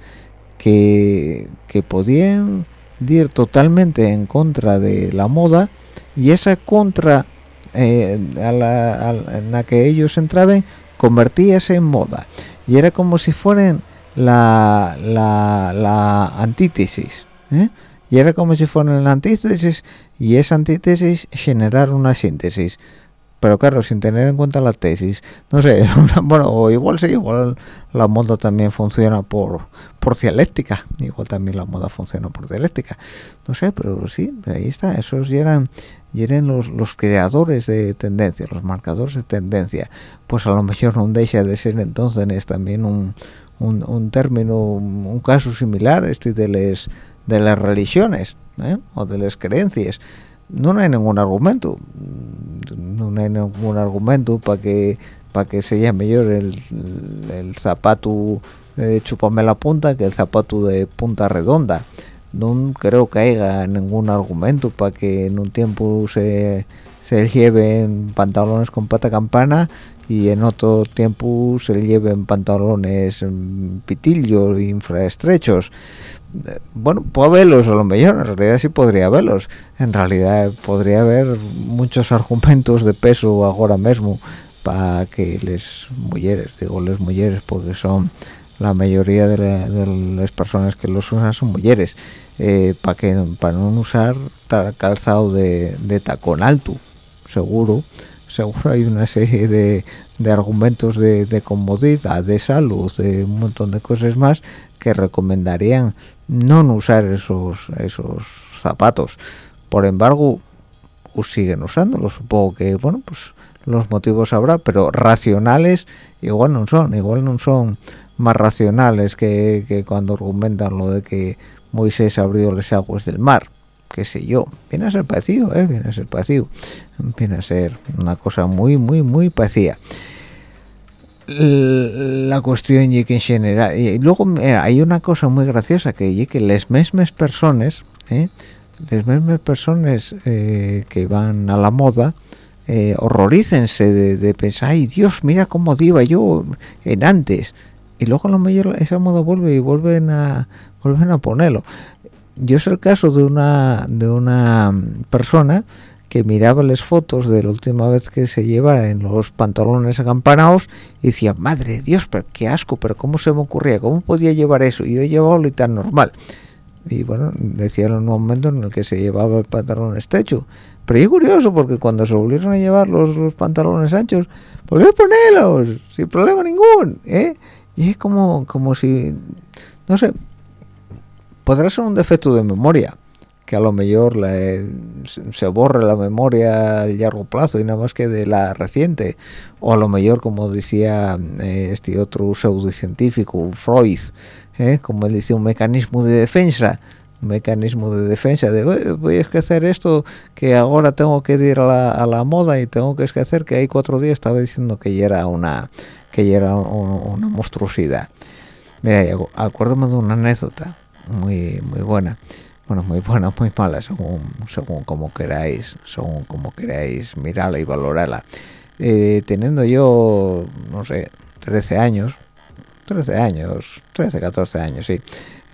que, que podían ir totalmente en contra de la moda y esa contra eh, a la, en la que ellos entraban convertíase en moda. Y era como si fueran la, la, la antítesis ¿eh? y era como si fueran la antítesis y esa antítesis generar una síntesis. Pero claro sin tener en cuenta la tesis no sé bueno o igual sí igual la moda también funciona por por dialéctica. Igual también la moda funciona por dialéctica. No sé pero sí ahí está esos eran y eran los, los creadores de tendencia, los marcadores de tendencia, pues a lo mejor no deja de ser entonces también un, un, término, un caso similar este de las de las religiones ¿eh? o de las creencias. No hay ningún argumento, no hay ningún argumento para que para que sea mejor el, el zapato de chupame la punta que el zapato de punta redonda no creo que haya ningún argumento para que en un tiempo se, se lleven pantalones con pata campana y en otro tiempo se lleven pantalones mm, pitillos infraestrechos. Bueno puedo verlos a lo mejor en realidad sí podría verlos en realidad podría haber muchos argumentos de peso ahora mismo para que les mujeres digo les mujeres porque son la mayoría de, las personas que los usan son mujeres eh, para que para no usar calzado de, tacón alto seguro. Seguro hay una serie de, argumentos de, comodidad de salud de un montón de cosas más que recomendarían no usar esos esos zapatos. Por embargo siguen usándolos supongo que bueno pues los motivos habrá pero racionales igual no son. Igual no son más racionales que, cuando argumentan lo de que Moisés abrió las aguas del mar qué sé yo viene a ser parecido ¿eh? viene a ser parecido viene a ser una cosa muy muy muy parecida la cuestión y que en general y luego hay una cosa muy graciosa que y que las mismas personas ¿eh? las mismas personas eh, que van a la moda eh, horrorícense de, pensar ay Dios mira cómo iba yo en antes y luego a lo mejor esa moda vuelve y vuelven a vuelven a ponerlo. Yo sé el caso de una de una persona que miraba las fotos de la última vez que se llevara en los pantalones acampanados y decía madre Dios pero qué asco pero cómo se me ocurría cómo podía llevar eso y yo llevaba lo tan normal. Y bueno decía en un momento en el que se llevaba el pantalón estrecho. Pero es curioso porque cuando se volvieron a llevar los, los pantalones anchos volvió a ponerlos sin problema ningún ¿eh? y es como como si no sé podrá ser un defecto de memoria que a lo mejor se borre la memoria a largo plazo y nada más que de la reciente. O a lo mejor como decía eh, este otro pseudocientífico Freud eh, como él decía un mecanismo de defensa un mecanismo de defensa de voy a hacer esto que ahora tengo que ir a la, a la moda y tengo que hacer que hay cuatro días estaba diciendo que ya era una que era una monstruosidad. Mira, acuérdame de una anécdota muy muy buena. Bueno, muy buena, muy mala, según según como queráis, según como queráis mirarla y valorarla. Eh, teniendo yo, no sé, 13 años, 13 años, 13, 14 años, sí.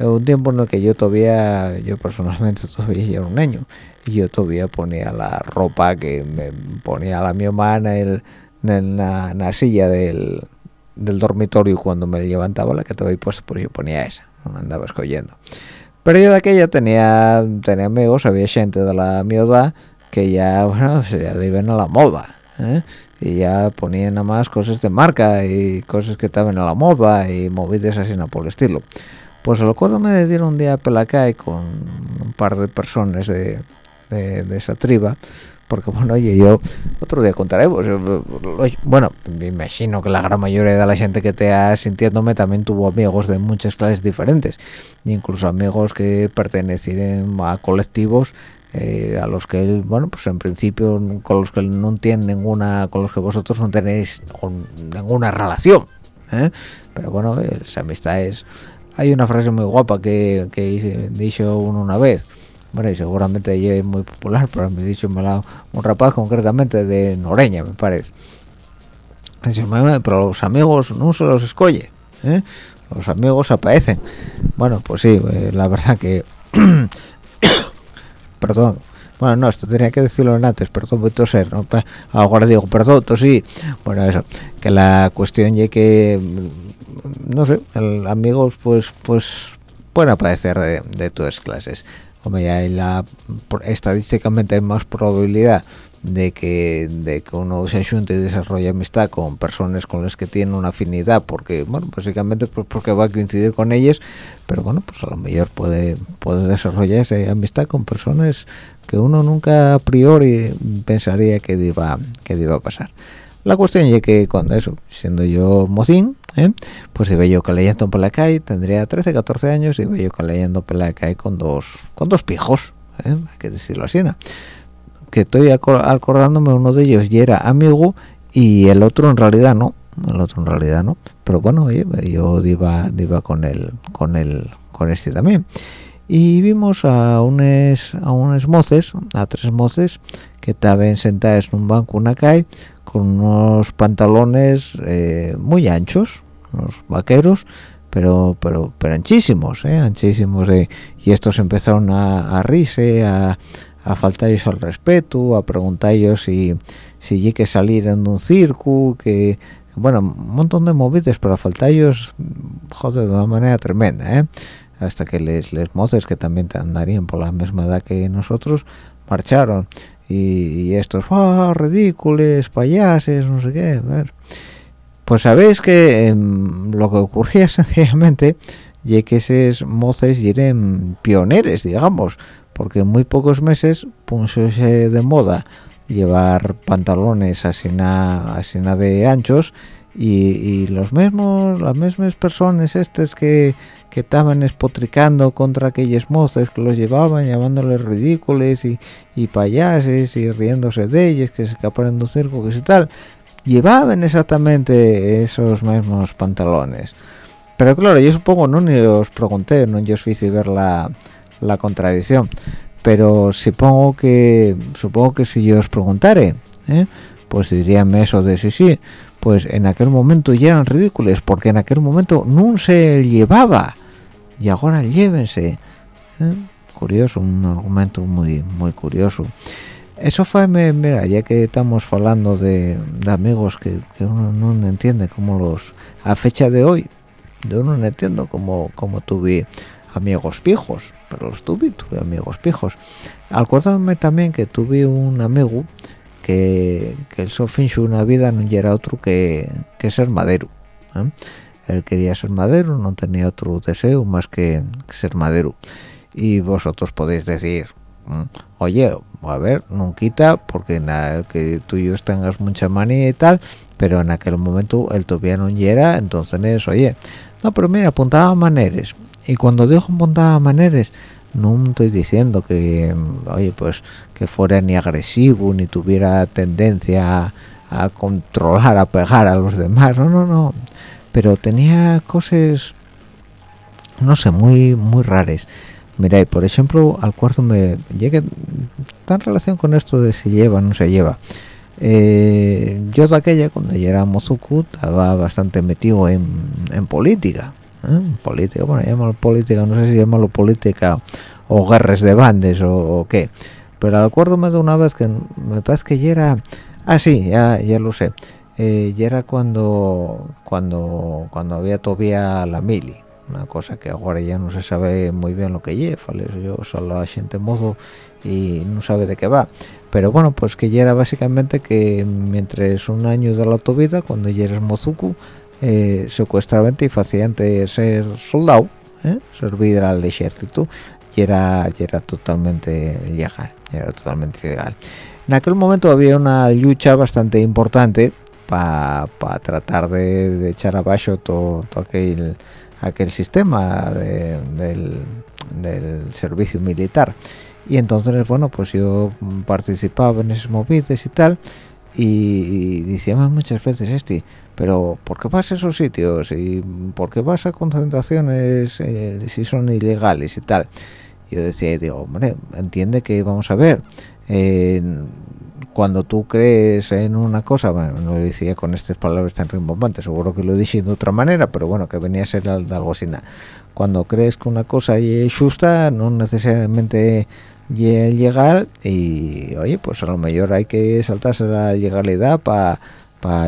Un tiempo en el que yo todavía, yo personalmente todavía era un año, y yo todavía ponía la ropa que me ponía la mi hermana el, en la silla del, del dormitorio cuando me levantaba la que estaba ahí puesta pues yo ponía esa andaba escogiendo pero yo de aquella tenía tenía amigos había gente de la mi edad que ya bueno ya iban a la moda ¿eh? y ya ponían nada más cosas de marca y cosas que estaban a la moda y movidas así no por el estilo pues lo acuerdo me dieron un día a Pelacay con un par de personas de, de, de esa triba porque bueno oye yo otro día contaremos bueno me imagino que la gran mayoría de la gente que te ha sintiéndome también tuvo amigos de muchas clases diferentes incluso amigos que pertenecen a colectivos eh, a los que bueno pues en principio con los que no tienen ninguna con los que vosotros no tenéis ninguna relación ¿eh? pero bueno esa amistad es hay una frase muy guapa que, que dicho una vez bueno y seguramente ella es muy popular pero me he dicho me la, un rapaz concretamente de Noreña me parece. Pero los amigos no se los escoge ¿eh? los amigos aparecen bueno pues sí eh, la verdad que perdón. Bueno no esto tenía que decirlo antes perdón voy a toser ¿no? ahora digo perdón sí. Bueno eso que la cuestión ya que no sé el, amigos pues pues pueden aparecer de todas clases hombre la estadísticamente hay más probabilidad de que de que uno se ayunte y desarrolle amistad con personas con las que tiene una afinidad porque bueno básicamente pues porque va a coincidir con ellas pero bueno pues a lo mejor puede puede desarrollarse amistad con personas que uno nunca a priori pensaría que iba que iba a pasar la cuestión es que cuando eso siendo yo mocín ¿eh? pues iba yo leyendo por la calle tendría 13 14 años iba yo leyendo por la calle con dos con dos pijos ¿eh? hay que decirlo así ¿no? que estoy acordándome uno de ellos y era amigo y el otro en realidad no el otro en realidad no pero bueno yo iba iba con él con él con este también y vimos a unos a unos moces a tres moces que estaban sentadas en un banco una calle con unos pantalones eh, muy anchos unos vaqueros pero pero pero anchísimos eh, anchísimos de, y estos empezaron a, a reírse a a faltarles al respeto, a preguntarles si si hay que salir en un circo, que bueno, un montón de movidas, pero a faltarles, joder, de una manera tremenda, ¿eh? Hasta que les, les moces, que también andarían por la misma edad que nosotros, marcharon. Y, estos, ¡ah, ridículos, payases, no sé qué! Pues sabéis que em, lo que ocurría sencillamente y que esos moces eran pioneros, digamos, porque en muy pocos meses puso de moda llevar pantalones así nada de anchos y, los mismos las mismas personas estas que, que estaban espotricando contra aquellas mozas que los llevaban llamándoles ridículos y, y payases y riéndose de ellas que se escaparon de un circo que y tal llevaban exactamente esos mismos pantalones pero claro yo supongo no ni os pregunté no yo os hice ver la la contradicción pero supongo que supongo que si yo os preguntare ¿eh? pues diríame eso de sí sí pues en aquel momento ya eran ridículos porque en aquel momento no se llevaba y ahora llévense ¿eh? curioso un argumento muy muy curioso eso fue mira ya que estamos hablando de, amigos que, uno no entiende como los a fecha de hoy yo no entiendo como como tuve amigos pijos pero los tuve tuve amigos pijos acordándome también que tuve un amigo que, que el su una vida no era otro que, que ser madero ¿eh? Él quería ser madero no tenía otro deseo más que ser madero. Y vosotros podéis decir oye a ver no quita porque nada que tú y yo tengas mucha manía y tal pero en aquel momento él todavía no era entonces oye no pero mira apuntaba maneras y cuando digo montada maneras no estoy diciendo que oye pues que fuera ni agresivo ni tuviera tendencia a, controlar a pegar a los demás no no no pero tenía cosas no sé muy muy raras. Mira por ejemplo al cuarto me llegué tan relación con esto de si lleva o no se lleva. Eh, yo de aquella cuando ya era mozuku estaba bastante metido en, en política ¿eh? política bueno llámalo política no sé si llamarlo política o guerras de bandes o, qué. Pero acuérdome de una vez que me parece que ya era ah ya, ya lo sé eh, ya era cuando cuando cuando había todavía la mili una cosa que ahora ya no se sabe muy bien lo que lleva yo solo a gente modo y no sabe de qué va. Pero bueno pues que ya era básicamente que mientras un año de la tu vida cuando ya eres mozuku eh, secuestravamente y fácilmente ser soldado ¿eh? servir al ejército y era, era totalmente legal era totalmente legal. En aquel momento había una lucha bastante importante para tratar de, echar abajo todo, aquel aquel sistema del, servicio militar y entonces bueno pues yo participaba en esos movidas y tal y, decíamos muchas veces este pero ¿por qué vas a esos sitios? ¿y por qué vas a concentraciones eh, si son ilegales y tal? yo decía digo hombre entiende que vamos a ver cuando tú crees en una cosa bueno no lo decía con estas palabras tan rimbombantes seguro que lo dije de otra manera pero bueno que venía a ser algo así cuando crees que una cosa es justa no necesariamente el legal y oye pues a lo mejor hay que saltarse la legalidad para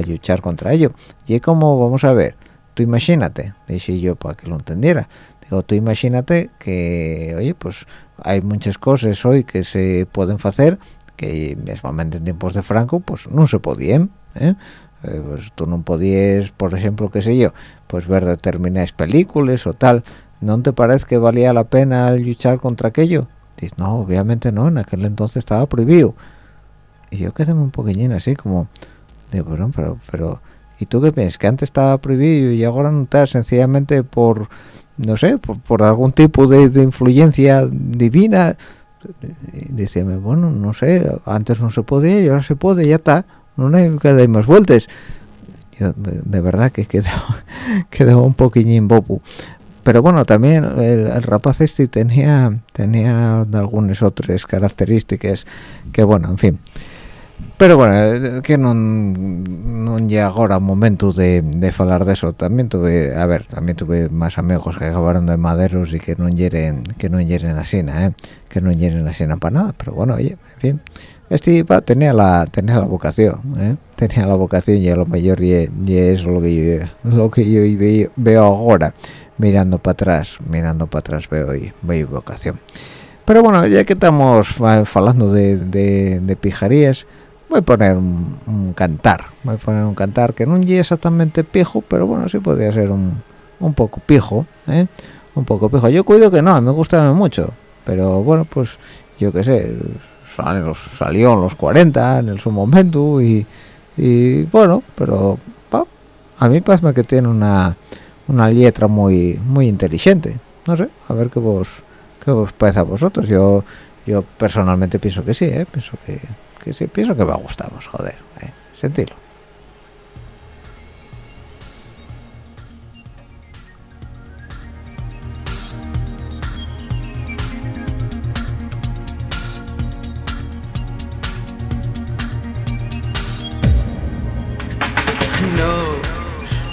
luchar contra ello. Y como vamos a ver tú imagínate dije yo para que lo entendiera digo tú imagínate que oye pues hay muchas cosas hoy que se pueden hacer que mismamente en tiempos de Franco pues no se podían ¿eh? Eh, pues tú no podías por ejemplo qué sé yo pues ver determinadas películas o tal ¿no te parece que valía la pena luchar contra aquello? Dices, no, obviamente no, en aquel entonces estaba prohibido. Y yo quedé un poquillín así como, digo, bueno, pero, pero, ¿y tú qué piensas? Que antes estaba prohibido y ahora no está sencillamente por, no sé, por, algún tipo de, de, influencia divina. Y decíame, bueno, no sé, antes no se podía y ahora se puede, ya está, no hay que dar más vueltas. De, verdad que quedaba, quedaba un poquillín bobo pero bueno también el, rapaz este tenía tenía algunas otras características que bueno en fin pero bueno que no no llega ahora momento de, de hablar de eso también tuve a ver también tuve más amigos que acabaron de maderos y que no hieren que no hieren así ¿eh? que no hieren así para nada pero bueno oye en fin este tenía la tenía la vocación ¿eh? tenía la vocación y a lo mejor y, es lo que yo, lo que yo veo ahora mirando para atrás mirando para atrás veo y veo vocación pero bueno ya que estamos hablando de, de, pijarías voy a poner un, cantar voy a poner un cantar que no es exactamente pijo pero bueno sí podría ser un, un poco pijo ¿eh? un poco pijo yo cuido que no me gusta mucho pero bueno pues yo qué sé salió en los 40 en su momento y, y bueno pero a mí pasa que tiene una una letra muy muy inteligente no sé a ver qué vos qué os parece a vosotros yo yo personalmente pienso que sí ¿eh? pienso que, que sí pienso que va a gustaros joder ¿eh? sentirlo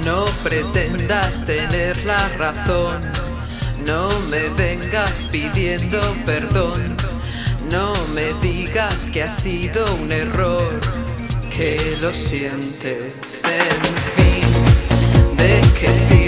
No pretendas tener la razón, no me vengas pidiendo perdón, no me digas que ha sido un error, que lo sientes, en fin, ¿de qué sirve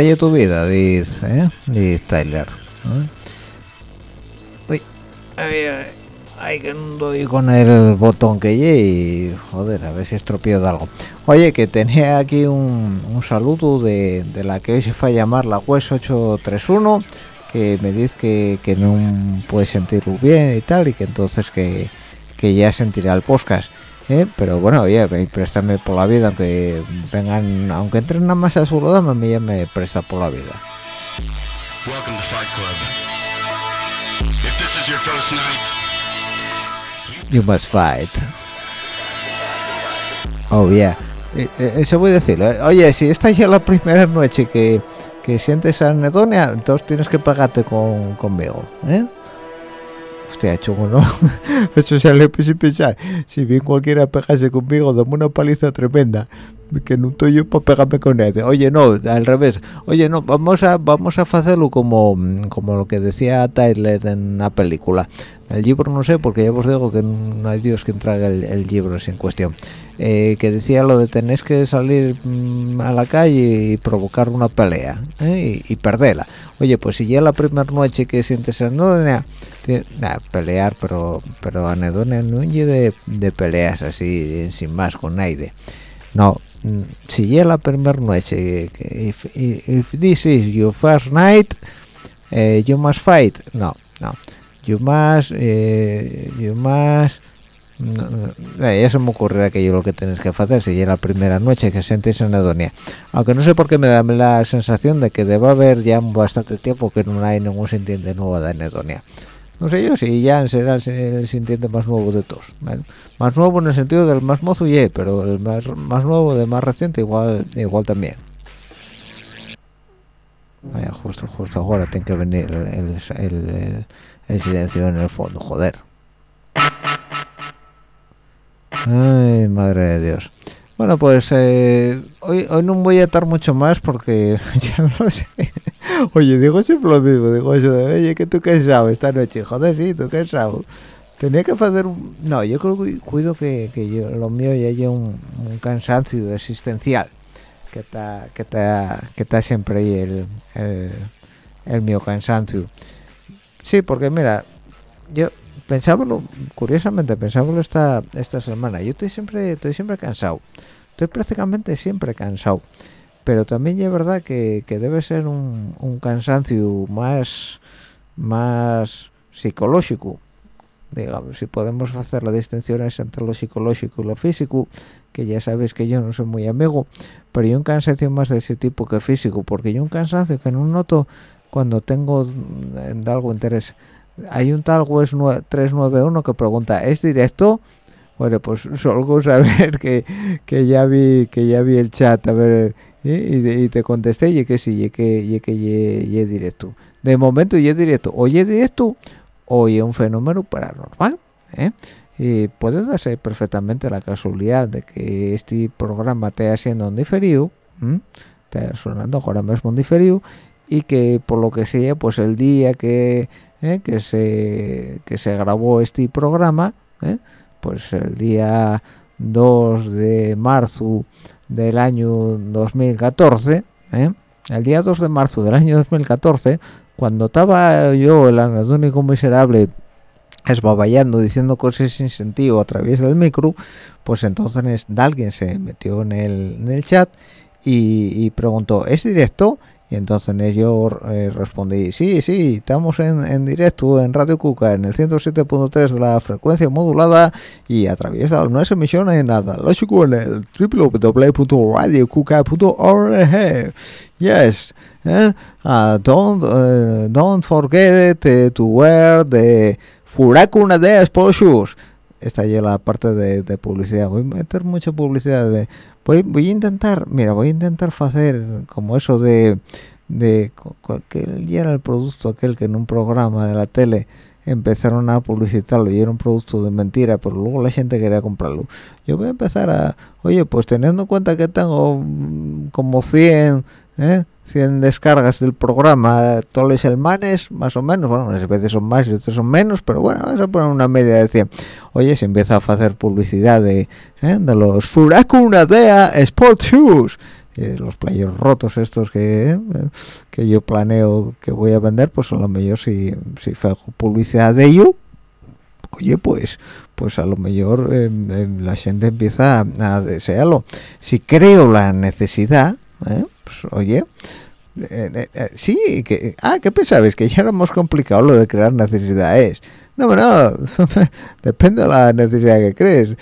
Está ya tu vida, dice, ¿eh? dice Tyler. Uy, ay, que no doy con el botón que lleve y joder, a ver si estropeo de algo. Oye, que tenía aquí un, saludo de, la que hoy se fue a llamar la WES 831, que me dice que, que no puede sentirlo bien y tal, y que entonces que, que ya sentirá el podcast. ¿Eh? pero bueno oye préstame por la vida aunque vengan aunque entren nada más a su a mí ya me presta por la vida you must fight. Oh yeah. Eh, eh, eso voy a decirlo. Oye, si esta ya la primera noche que, que sientes anedonia, entonces tienes que pagarte con, conmigo, ¿eh? Hostia, chungo, ¿no? Eso ya le puse pensar. Si bien cualquiera pegase conmigo, dame una paliza tremenda. Que no estoy yo para pegarme con él. Oye, no, al revés. Oye, no, vamos a vamos a hacerlo como, como lo que decía Tyler en la película. El libro no sé, porque ya os digo que no hay Dios que traga el, libro sin cuestión. Eh, que decía lo de tenéis que salir mm, a la calle y provocar una pelea ¿eh? y, perderla. Oye, pues si ya la primera noche que sientes anedonia, nada, pelear, pero pero anedonia no de, de peleas así sin más con nadie. No, mm, si ya la primera noche, if, if, this is your first night, eh, you must fight. No, no yo más eh, yo más eh, ya se me ocurrirá aquello lo que tienes que hacer si ya la primera noche que sientes en Adonia aunque no sé por qué me da la sensación de que debe haber ya bastante tiempo que no hay ningún sintiente nuevo de Anedonia. No sé yo si ya será el, sintiente más nuevo de todos más nuevo en el sentido del más mozo y pero el más, más nuevo de más reciente igual igual también. Vaya, justo justo ahora tiene que venir el el silencio en el fondo, joder. Ay, madre de Dios. Bueno, pues eh, hoy, hoy no voy a estar mucho más porque ya no sé. Oye, digo siempre lo mismo, digo eso de, oye, que tú cansado esta noche, joder, sí, tú cansado. Tenía que hacer un... No, yo creo que cuido que, que yo, lo mío ya haya un, cansancio existencial, que está que está que está siempre ahí el, el, el mío cansancio. Sí, porque mira, yo pensábalo, curiosamente, pensábalo esta, esta semana, yo estoy siempre, estoy siempre cansado, estoy prácticamente siempre cansado, pero también es verdad que, debe ser un, cansancio más, más psicológico, digamos, si podemos hacer la distinción entre lo psicológico y lo físico, que ya sabéis que yo no soy muy amigo, pero yo un cansancio más de ese tipo que físico, porque yo un cansancio que no noto cuando tengo en algo interés hay un tal wes 391 que pregunta ¿es directo? bueno pues solo saber que, que ya vi que ya vi el chat a ver y, te contesté y que sí y que y que y, directo de momento y directo o es directo o es un fenómeno paranormal ¿eh? y puede darse perfectamente la casualidad de que este programa esté haciendo un diferido está sonando ahora mismo un diferido y que por lo que sea pues el día que eh, que se que se grabó este programa eh, pues el día 2 de marzo del año 2014 eh, el día 2 de marzo del año 2014 cuando estaba yo el anadónico miserable esbaballando diciendo cosas sin sentido a través del micro pues entonces alguien se metió en el, en el chat y, y preguntó ¿es directo? Y entonces yo eh, respondí sí sí estamos en, en, directo en Radio Cuca en el 107.3 de la frecuencia modulada y atraviesa nuestra emisión en nada lógico en el www.radiocuca.org yes eh? uh, don't uh, don't forget to wear the furacuna de shoes esta ya la parte de, de, publicidad. Voy a meter mucha publicidad de voy, voy a intentar mira voy a intentar hacer como eso de de que ya era el producto aquel que en un programa de la tele empezaron a publicitarlo y era un producto de mentira pero luego la gente quería comprarlo yo voy a empezar a oye pues teniendo en cuenta que tengo mm, como 100 ¿eh? 100 descargas del programa todos los semanas, más o menos, bueno, unas veces son más y otras son menos, pero bueno, vamos a poner una media de 100. Oye, se empieza a hacer publicidad de, ¿eh? de los Furacuna Dea Sport Shoes, eh, los players rotos estos que, ¿eh? que yo planeo que voy a vender, pues a lo mejor si, si hago publicidad de ello, oye, pues pues a lo mejor eh, la gente empieza a, a desearlo. Si creo la necesidad, ¿eh? Pues, oye, eh, eh, eh, sí, que, ah, ¿qué pensabas? Que ya era más complicado lo de crear necesidades. No, no, depende de la necesidad que crees.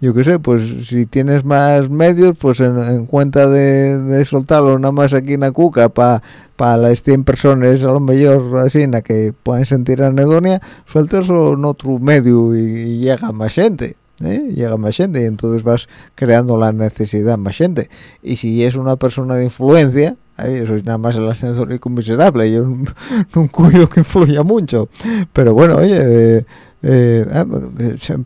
Yo qué sé, pues si tienes más medios, pues en, cuenta de, de, soltarlo nada más aquí en la cuca para pa las 100 personas, a lo mejor así, en la que pueden sentir anedonia, suéltalo en otro medio y llega más gente. ¿Eh? llega más gente y entonces vas creando la necesidad más gente y si es una persona de influencia ¿eh? soy nada más el ascensorico miserable yo un, un cuyo que influya mucho pero bueno oye eh, eh, ah,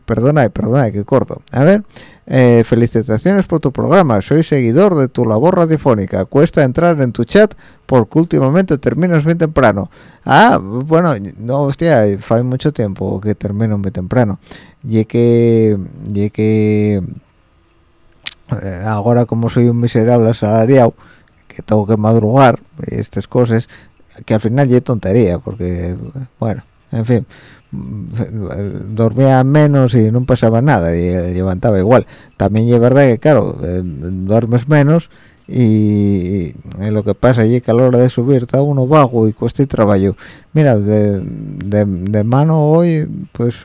perdona perdona que corto a ver eh, felicitaciones por tu programa. Soy seguidor de tu labor radiofónica. Cuesta entrar en tu chat porque últimamente terminas muy temprano. Ah bueno no hostia hace mucho tiempo que termino muy temprano. Y que y que eh, ahora como soy un miserable asalariado que tengo que madrugar estas cosas que al final ya tontería porque bueno en fin dormía menos y no pasaba nada y levantaba igual. También es verdad que claro eh, duermes menos y, lo que pasa allí que a la hora de subir está uno vago y cuesta y trabajo. Mira de, de, mano hoy pues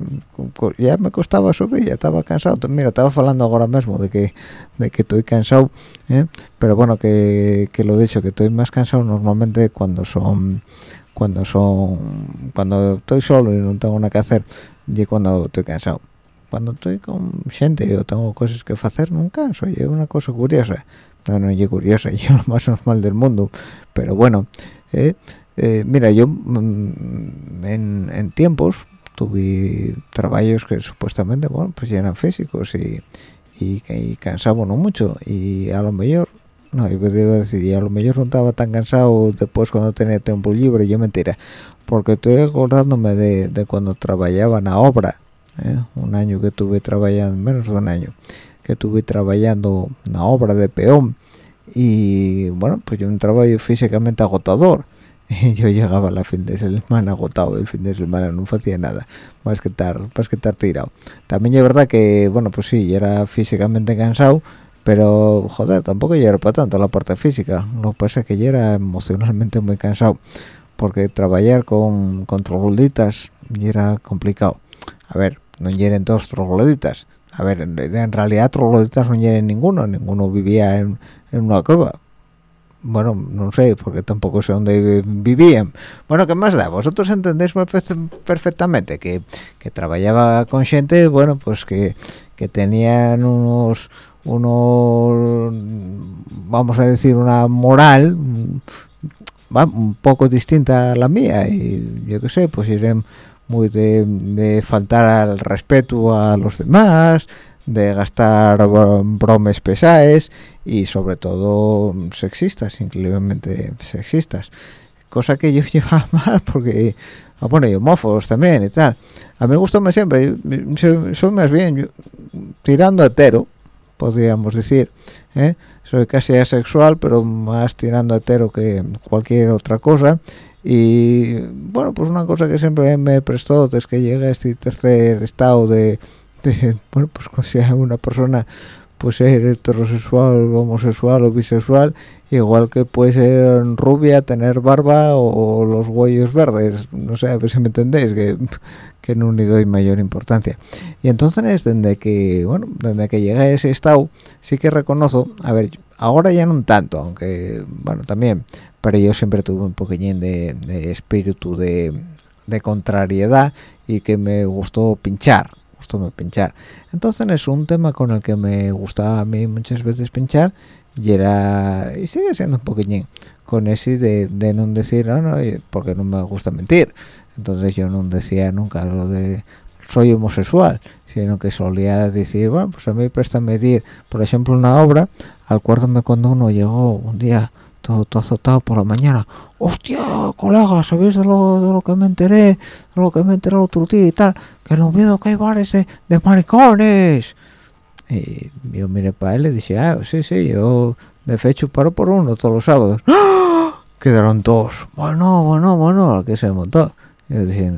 ya me costaba subir ya estaba cansado. Mira estaba hablando ahora mismo de que de que estoy cansado ¿eh? pero bueno que, que lo dicho que estoy más cansado normalmente cuando son cuando son cuando estoy solo y no tengo nada que hacer y cuando estoy cansado. Cuando estoy con gente o tengo cosas que hacer no canso es una cosa curiosa. No no es curiosa y es lo más normal del mundo. Pero bueno eh, eh, mira yo mm, en, en, tiempos tuve trabajos que supuestamente bueno pues eran físicos y, y, y cansaban no mucho. Y a lo mejor no, yo iba a decir, y a lo mejor no estaba tan cansado después cuando tenía tiempo libre, yo mentira, porque estoy acordándome de, de cuando trabajaba en la obra, ¿eh? un año que estuve trabajando, menos de un año, que estuve trabajando en la obra de peón, y bueno, pues yo un trabajo físicamente agotador, yo llegaba la fin de semana agotado, el fin de semana no hacía nada, más que estar, más que estar tirado. También es verdad que, bueno, pues sí, era físicamente cansado, pero joder tampoco ya era para tanto la parte física. Lo que pasa es que ya era emocionalmente muy cansado porque trabajar con, con trogloditas era complicado. A ver no hieren dos trogloditas. A ver en, realidad trogloditas no hieren ninguno. Ninguno vivía en, en una cueva. Bueno, no sé, porque tampoco sé dónde vivían. Bueno, ¿qué más da? Vosotros entendéis perfectamente que, que trabajaba con gente, bueno, pues que, que tenían unos uno vamos a decir una moral un poco distinta a la mía y yo qué sé pues iré muy de, faltar al respeto a los demás de gastar bromes pesadas y sobre todo sexistas increíblemente sexistas. Cosa que yo llevaba mal porque ah, bueno y homófobos también y tal. A mí me gusta más siempre soy, más bien tirando hetero podríamos decir ¿eh? soy casi asexual pero más tirando hetero que cualquier otra cosa y bueno pues una cosa que siempre me prestó es que llega este tercer estado de, bueno pues considero una persona puede ser heterosexual, homosexual o bisexual, igual que puede ser rubia, tener barba o, los huellos verdes, no sé, a ver si me entendéis, que, que no le doy mayor importancia. Y entonces, desde que, bueno, desde que llegué a ese estado, sí que reconozco, a ver, ahora ya no tanto, aunque, bueno, también, pero yo siempre tuve un poquillín de, espíritu de, de contrariedad y que me gustó pinchar, me pinchar. Entonces es un tema con el que me gustaba a mí muchas veces pinchar y era y sigue siendo un poquillín con ese de, de no decir no, no porque no me gusta mentir entonces yo no decía nunca lo de soy homosexual sino que solía decir bueno pues a mí presta medir por ejemplo una obra al me cuando uno llegó un día todo, todo azotado por la mañana hostia colega sabéis de lo, de lo que me enteré de lo que me enteré el otro día y tal que no veo que hay bares de, de maricones y yo miré para él y dije, ah, sí, sí, yo de hecho paro por uno todos los sábados. ¡Ah! Quedaron dos. Bueno, bueno, bueno, que se montó. Y dije,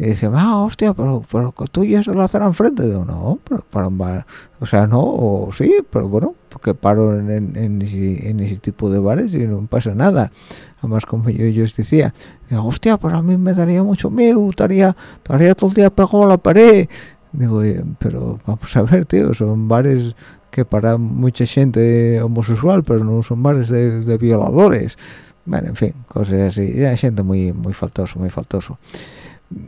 y dice, ah, hostia, pero, pero tú ya se lo hacen enfrente. Digo, no, pero para. O sea, no, o sí, pero bueno, porque paro en, en, ese, tipo de bares y no pasa nada. Además, como yo, yo os decía, digo, hostia, pero a mí me daría mucho miedo, estaría, estaría todo el día pegado a la pared. Digo, pero vamos a ver, tío, son bares que para mucha gente homosexual, pero no son bares de, violadores. Bueno, en fin, cosas así. Hay gente muy muy faltoso, muy faltoso.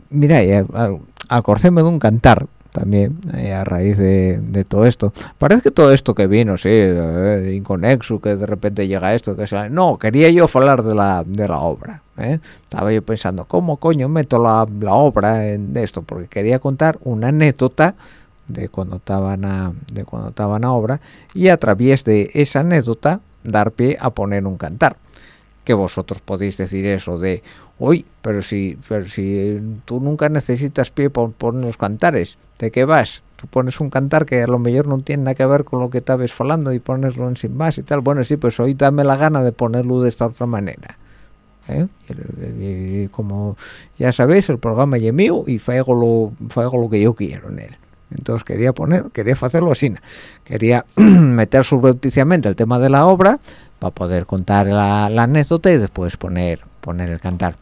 Mira, al, al de un cantar, también eh, a raíz de, todo esto. Parece que todo esto que vino sí de, inconexo que de repente llega esto que sea no quería yo hablar de la de la obra ¿eh? estaba yo pensando cómo coño meto la, la, obra en esto porque quería contar una anécdota de cuando estaban a, de cuando estaban a obra y a través de esa anécdota dar pie a poner un cantar. Que vosotros podéis decir eso de hoy pero si pero si tú nunca necesitas pie para poner los cantares ¿de qué vas? tú pones un cantar que a lo mejor no tiene nada que ver con lo que estabas falando y poneslo en sin más y tal bueno sí pues hoy dame la gana de ponerlo de esta otra manera ¿eh? y, como ya sabéis el programa es mío y hago lo, lo que yo quiero en él entonces quería poner quería hacerlo así quería meter subrepticiamente el tema de la obra para poder contar la, anécdota y después poner poner el cantar.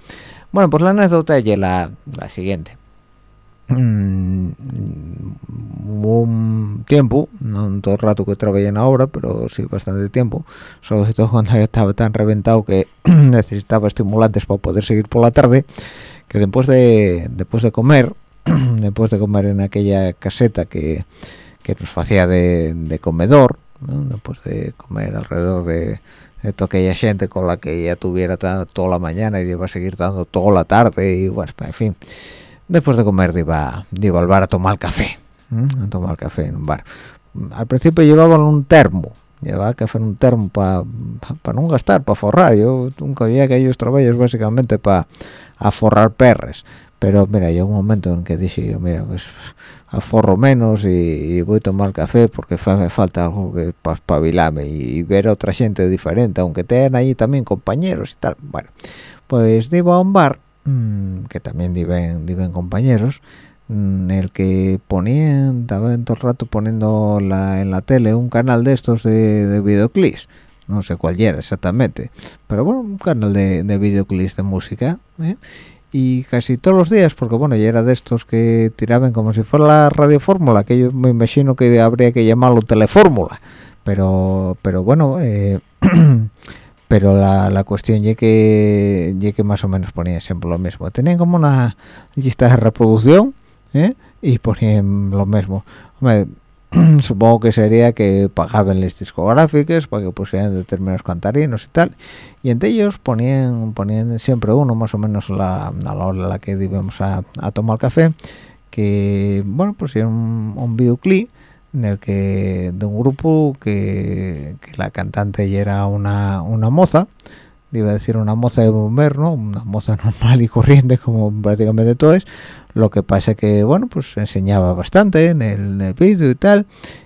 Bueno pues la anécdota es la, la siguiente. Mm, un tiempo no todo el rato que trabajé en la obra pero sí bastante tiempo sobre todo cuando estaba tan reventado que necesitaba estimulantes para poder seguir por la tarde que después de después de comer después de comer en aquella caseta que, que nos hacía de, de comedor después de comer alrededor de, toda aquella gente con la que ya tuviera toda la mañana y iba a seguir dando toda la tarde y bueno, en fin. Después de comer iba, iba al bar a tomar café a tomar café en un bar. Al principio llevaban un termo llevaba café en un termo para pa, no gastar, para forrar. Yo nunca había aquellos trabajos básicamente para forrar perres pero mira, llegó un momento en que dije, mira, pues aforro menos y, voy a tomar café porque me falta algo que para espabilarme y, ver a otra gente diferente, aunque tengan ahí también compañeros y tal. Bueno, pues iba a un bar, mmm, que también viven, viven compañeros, en el que ponían, estaba todo el rato poniendo la, en la tele un canal de estos de, de videoclips no sé cuál era exactamente, pero bueno, un canal de, de videoclips de música, ¿eh? Y casi todos los días, porque bueno, ya era de estos que tiraban como si fuera la radio fórmula, que yo me imagino que habría que llamarlo telefórmula, pero pero bueno, eh, pero la, la cuestión ya que ya que más o menos ponía siempre lo mismo. Tenían como una lista de reproducción ¿eh? y ponían lo mismo. supongo que sería que pagaban las discográficas para que pusieran determinados cantarinos y tal y entre ellos ponían ponían siempre uno más o menos la, a la hora en la que íbamos a, a tomar café que bueno pues era un, un videoclip en el que de un grupo que, que la cantante ya era una, una moza iba a decir una moza de bomber. Una moza normal y corriente como prácticamente todos. Lo que pasa que, bueno, pues enseñaba bastante en el, vídeo y tal.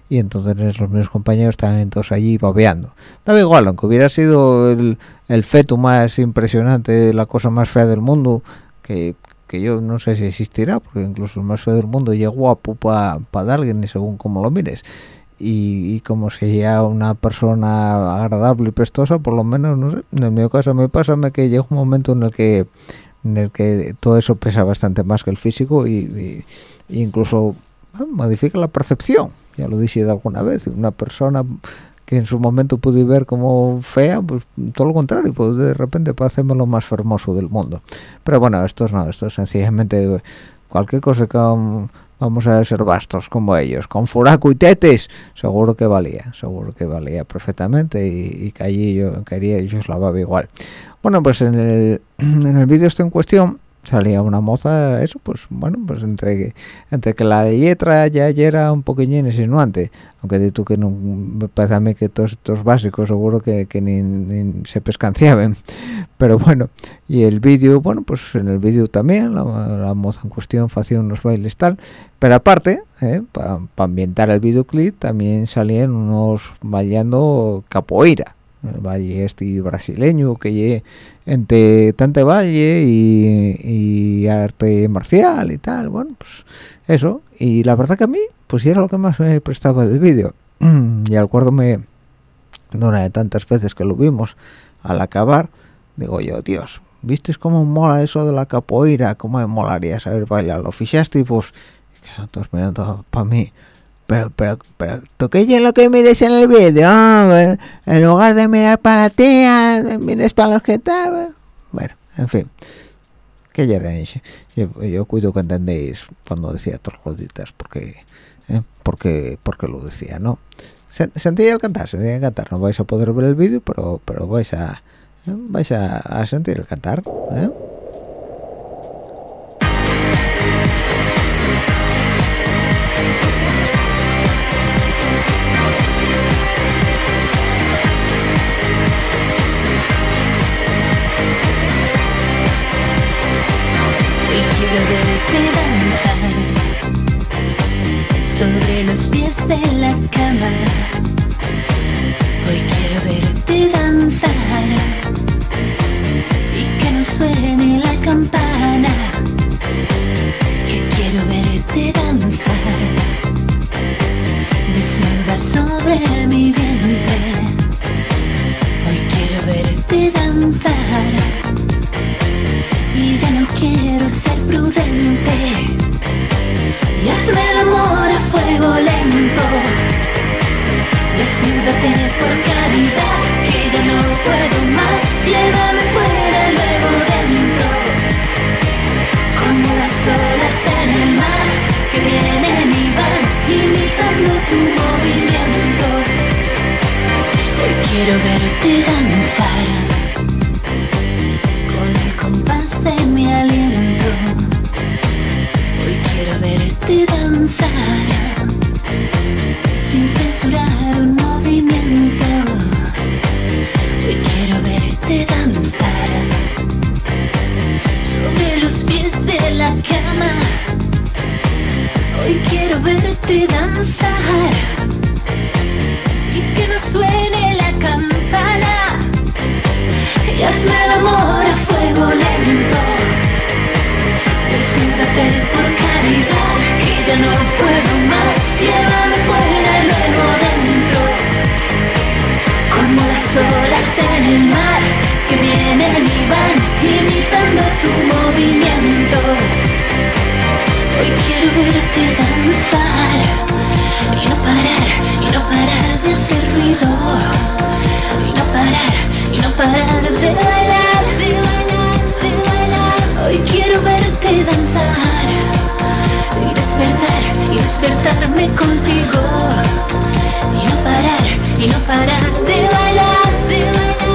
Y entonces los mismos compañeros estaban todos allí babeando. Daba igual, aunque hubiera sido el, el feto más impresionante, la cosa más fea del mundo, que, que yo no sé si existirá, porque incluso el más feo del mundo llegó guapo para pa alguien, y según como lo mires y, como sería una persona agradable y prestosa por lo menos no sé en mi caso me pasa que llega un momento en el que en el que todo eso pesa bastante más que el físico y, incluso modifica la percepción. Ya lo dije alguna vez una persona que en su momento pude ver como fea pues todo lo contrario pues de repente parece lo más hermoso del mundo. Pero bueno esto es no esto es sencillamente cualquier cosa que vamos a ser bastos como ellos, con furaco y tetes, seguro que valía, seguro que valía perfectamente y, que allí yo quería y yo os lavaba igual. Bueno, pues en el, en el vídeo este en cuestión salía una moza, eso, pues bueno, pues entre, entre que la letra ya, era un poquillín insinuante, aunque de tú que no, me parece a mí que todos estos básicos seguro que, que ni, se pescanciaban, pero bueno, y el vídeo, bueno, pues en el vídeo también, la, moza en cuestión hacía unos bailes tal, pero aparte, eh, para ambientar el videoclip también salían unos bailando capoeira, el valle este brasileño que lle entre tante valle y, arte marcial y tal bueno pues eso y la verdad que a mí pues era lo que más me prestaba del vídeo y acuérdome de una de tantas veces que lo vimos al acabar digo yo dios ¿viste cómo mola eso de la capoeira? ¿cómo me molaría saber bailar? ¿lo fichaste? y pues quedan todos mirando para mí pero, pero, pero, toqué yo lo que mires en el vídeo, en lugar de mirar para ti, mires para los que estaban. Bueno, en fin, que ya yo, yo cuido que entendéis cuando decía torjoditas, porque, eh, porque, porque lo decía, ¿no? Sentí el cantar, sentí el cantar, no vais a poder ver el vídeo, pero, pero vais a, eh, vais a, a sentir el cantar, ¿eh? De la cama. Hoy quiero verte danzar y que no suene la campana. Que quiero verte danzar desnuda sobre mi vientre. Hoy quiero verte danzar y ya no quiero ser prudente. Y hazme el amor a fuego lento. Desnúdate por caridad, que ya no puedo más. Llévame fuera, luego dentro. Como las olas en el mar, que vienen y van, imitando tu movimiento. Hoy quiero verte danzar danzar sin censurar un movimiento. Hoy quiero verte danzar sobre los pies de la cama. Hoy quiero verte danzar y que no suene la campana y hazme el amor a fuego lento. Desnúdate que ya no puedo más. Llévame fuera y luego dentro. Como las olas en el mar, que vienen y van, imitando tu movimiento. Hoy quiero verte danzar y no parar, y no parar de hacer ruido, y no parar y no parar de bailar. Hoy quiero verte danzar y despertar y despertarme contigo. Y no parar y no parar de bailar, de bailar,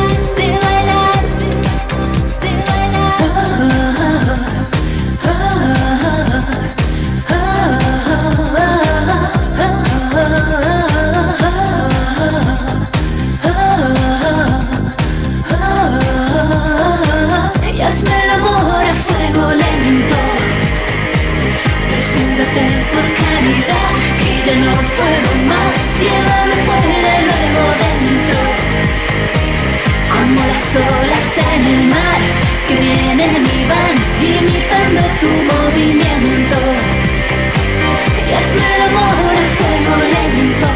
que ya no puedo más. Llévame fuera y luego dentro. Como las olas en el mar, que vienen y van, imitando tu movimiento. Y hazme el amor a fuego lento.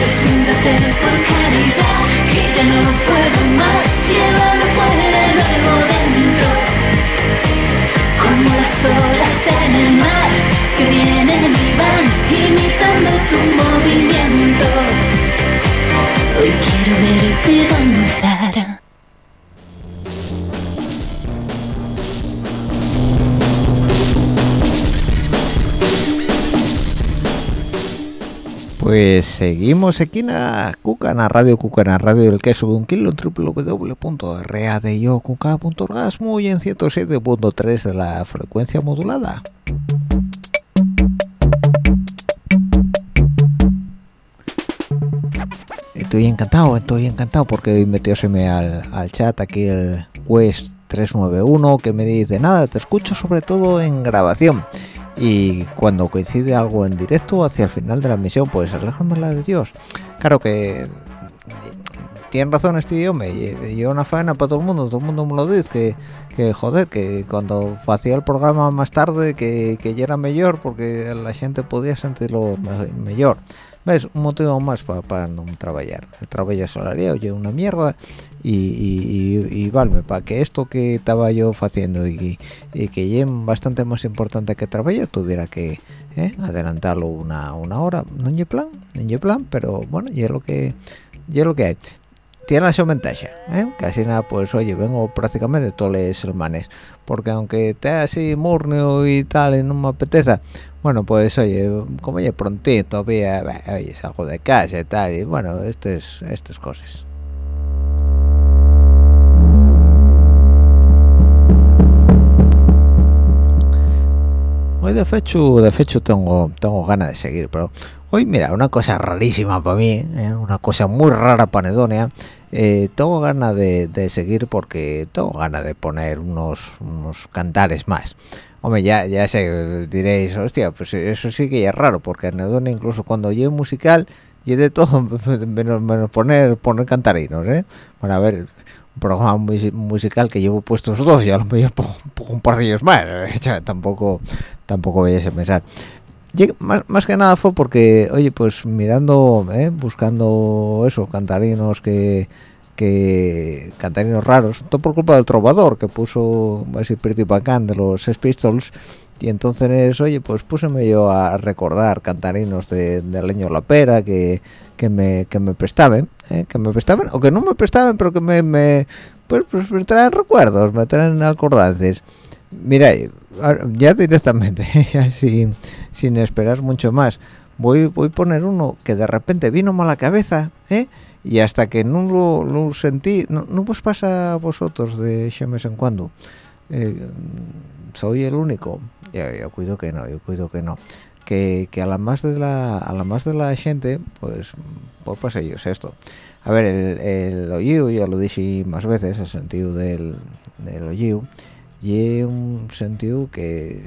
Desnúdate por caridad, que ya no puedo más. Llévame fuera y luego dentro. Como las olas en el mar, que vienen y van, imitando tu movimiento. Hoy quiero verte danzar. Pues seguimos aquí en la Cucana Radio, Cucana Radio, el queso de un kilo, www.radiocuca.orgasmo y en 107.3 de la frecuencia modulada. Estoy encantado, estoy encantado porque hoy metióseme al, al chat aquí el Quest 391 que me dice, nada, te escucho sobre todo en grabación y cuando coincide algo en directo hacia el final de la misión pues la de Dios. Claro que tiene razón este idioma y una faena para todo el mundo todo el mundo me lo dice que, que joder que cuando hacía el programa más tarde que, que ya era mejor porque la gente podía sentirlo mejor ves un motivo más para no trabajar. El trabajo salario oye una mierda y, y, vale para que esto que estaba yo haciendo y, que es bastante más importante que trabajo tuviera que eh, adelantarlo una, una hora. No hay plan no hay plan pero bueno y es lo que y es lo que hay tiene la ventaja, ¿eh? así nada, pues oye, vengo prácticamente todos los semanas, porque aunque esté así murneo y tal, y no me apeteza, bueno, pues oye, como ya prontito, todavía, oye, salgo de casa y tal, y bueno, estas estas cosas. Hoy de hecho, de hecho tengo, tengo ganas de seguir, pero hoy mira, una cosa rarísima para mí, ¿eh? una cosa muy rara para Nedonia, eh, tengo ganas de, seguir porque tengo ganas de poner unos, cantares más. Hombre, ya, ya sé, diréis, hostia, pues eso sí que ya es raro, porque Nedonia incluso cuando oye musical, de todo, menos, menos poner, poner cantarinos, ¿eh? Bueno, a ver, programa musical que llevo puestos dos ya lo voy pongo, un par de ellos más tampoco tampoco voy a pensar más, que nada fue porque oye pues mirando eh, buscando eso cantarinos que que cantarinos raros todo por culpa del trovador que puso ese pretty bacán de los Sex Pistols y entonces oye pues púseme yo a recordar cantarinos de, de Leño La Pera que, que me que me prestaban ¿eh? que me prestaban o que no me prestaban pero que me, me pues, pues me traen recuerdos me traen acordances mira ya directamente ya sin, esperar mucho más. Voy voy a poner uno que de repente vino a la cabeza ¿eh? y hasta que no lo, lo sentí no, no os pasa a vosotros de vez en cuando. Eh, soy el único yo, yo, cuido que no yo cuido que no. Que, que, a la más de la a la más de la gente pues pues pues ellos esto. A ver el, el oído ya lo dije más veces el sentido del, del oído y un sentido que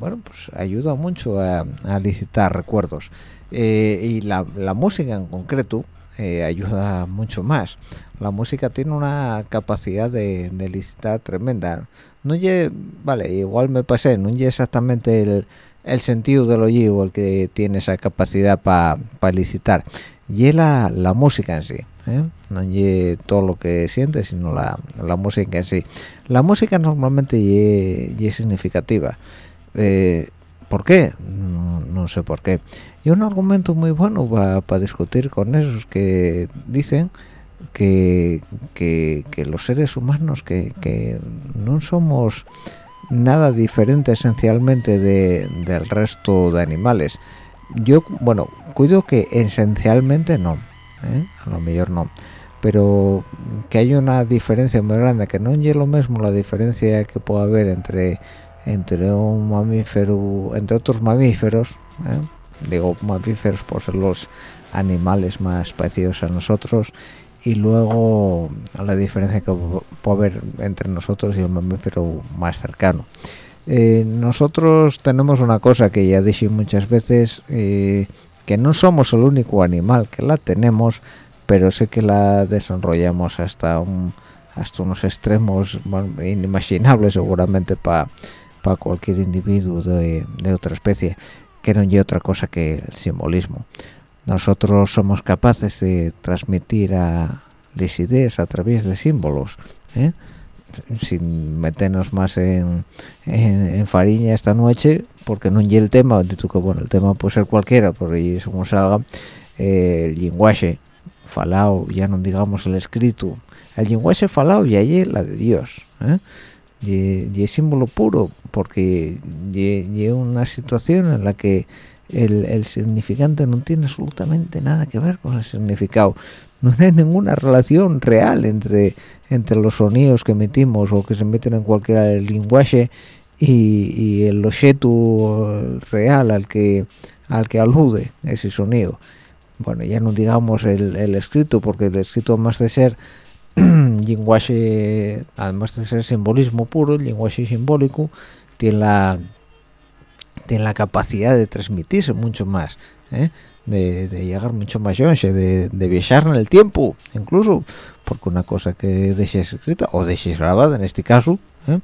bueno pues ayuda mucho a, a licitar recuerdos. Eh, y la, la, música en concreto eh, ayuda mucho más. La música tiene una capacidad de, de licitar tremenda. No ye, vale igual me pasé no es exactamente el, el sentido del oído el que tiene esa capacidad para pa licitar. Y la, la música en sí ¿eh? no es todo lo que siente sino la, la, música en sí. La música normalmente es significativa eh, ¿por qué? No, no, sé por qué y un argumento muy bueno para discutir con esos que dicen que, que, que los seres humanos que, que, no somos nada diferente esencialmente de, del resto de animales yo bueno cuido que esencialmente no ¿eh? a lo mejor no pero que hay una diferencia muy grande que no es lo mismo la diferencia que puede haber entre entre un mamífero entre otros mamíferos ¿eh? digo mamíferos por ser los animales más parecidos a nosotros y luego la diferencia que puede haber entre nosotros y el mamífero más cercano eh, nosotros tenemos una cosa que ya dije muchas veces eh, que no somos el único animal que la tenemos pero sé que la desarrollamos hasta un hasta unos extremos inimaginables seguramente para para cualquier individuo de, de, otra especie que no hay otra cosa que el simbolismo nosotros somos capaces de transmitir a las ideas a través de símbolos ¿eh? sin meternos más en, en, fariña esta noche porque no llega el tema de que bueno el tema puede ser cualquiera por ahí como salga eh, el lenguaje falado ya no digamos el escrito el lenguaje falado y allí la de Dios ¿eh? Y, es símbolo puro porque y, una situación en la que el, el, significante no tiene absolutamente nada que ver con el significado. No hay ninguna relación real entre entre los sonidos que emitimos o que se meten en cualquier lenguaje y, el objeto real al que al que alude ese sonido. Bueno ya no digamos el, el escrito porque el escrito más de ser lenguaje además de ser simbolismo puro el lenguaje simbólico tiene la tiene la capacidad de transmitirse mucho más ¿eh? de, llegar mucho más longe, de, viajar en el tiempo, incluso, porque una cosa que dejes escrita o dejes grabada, en este caso, ¿eh?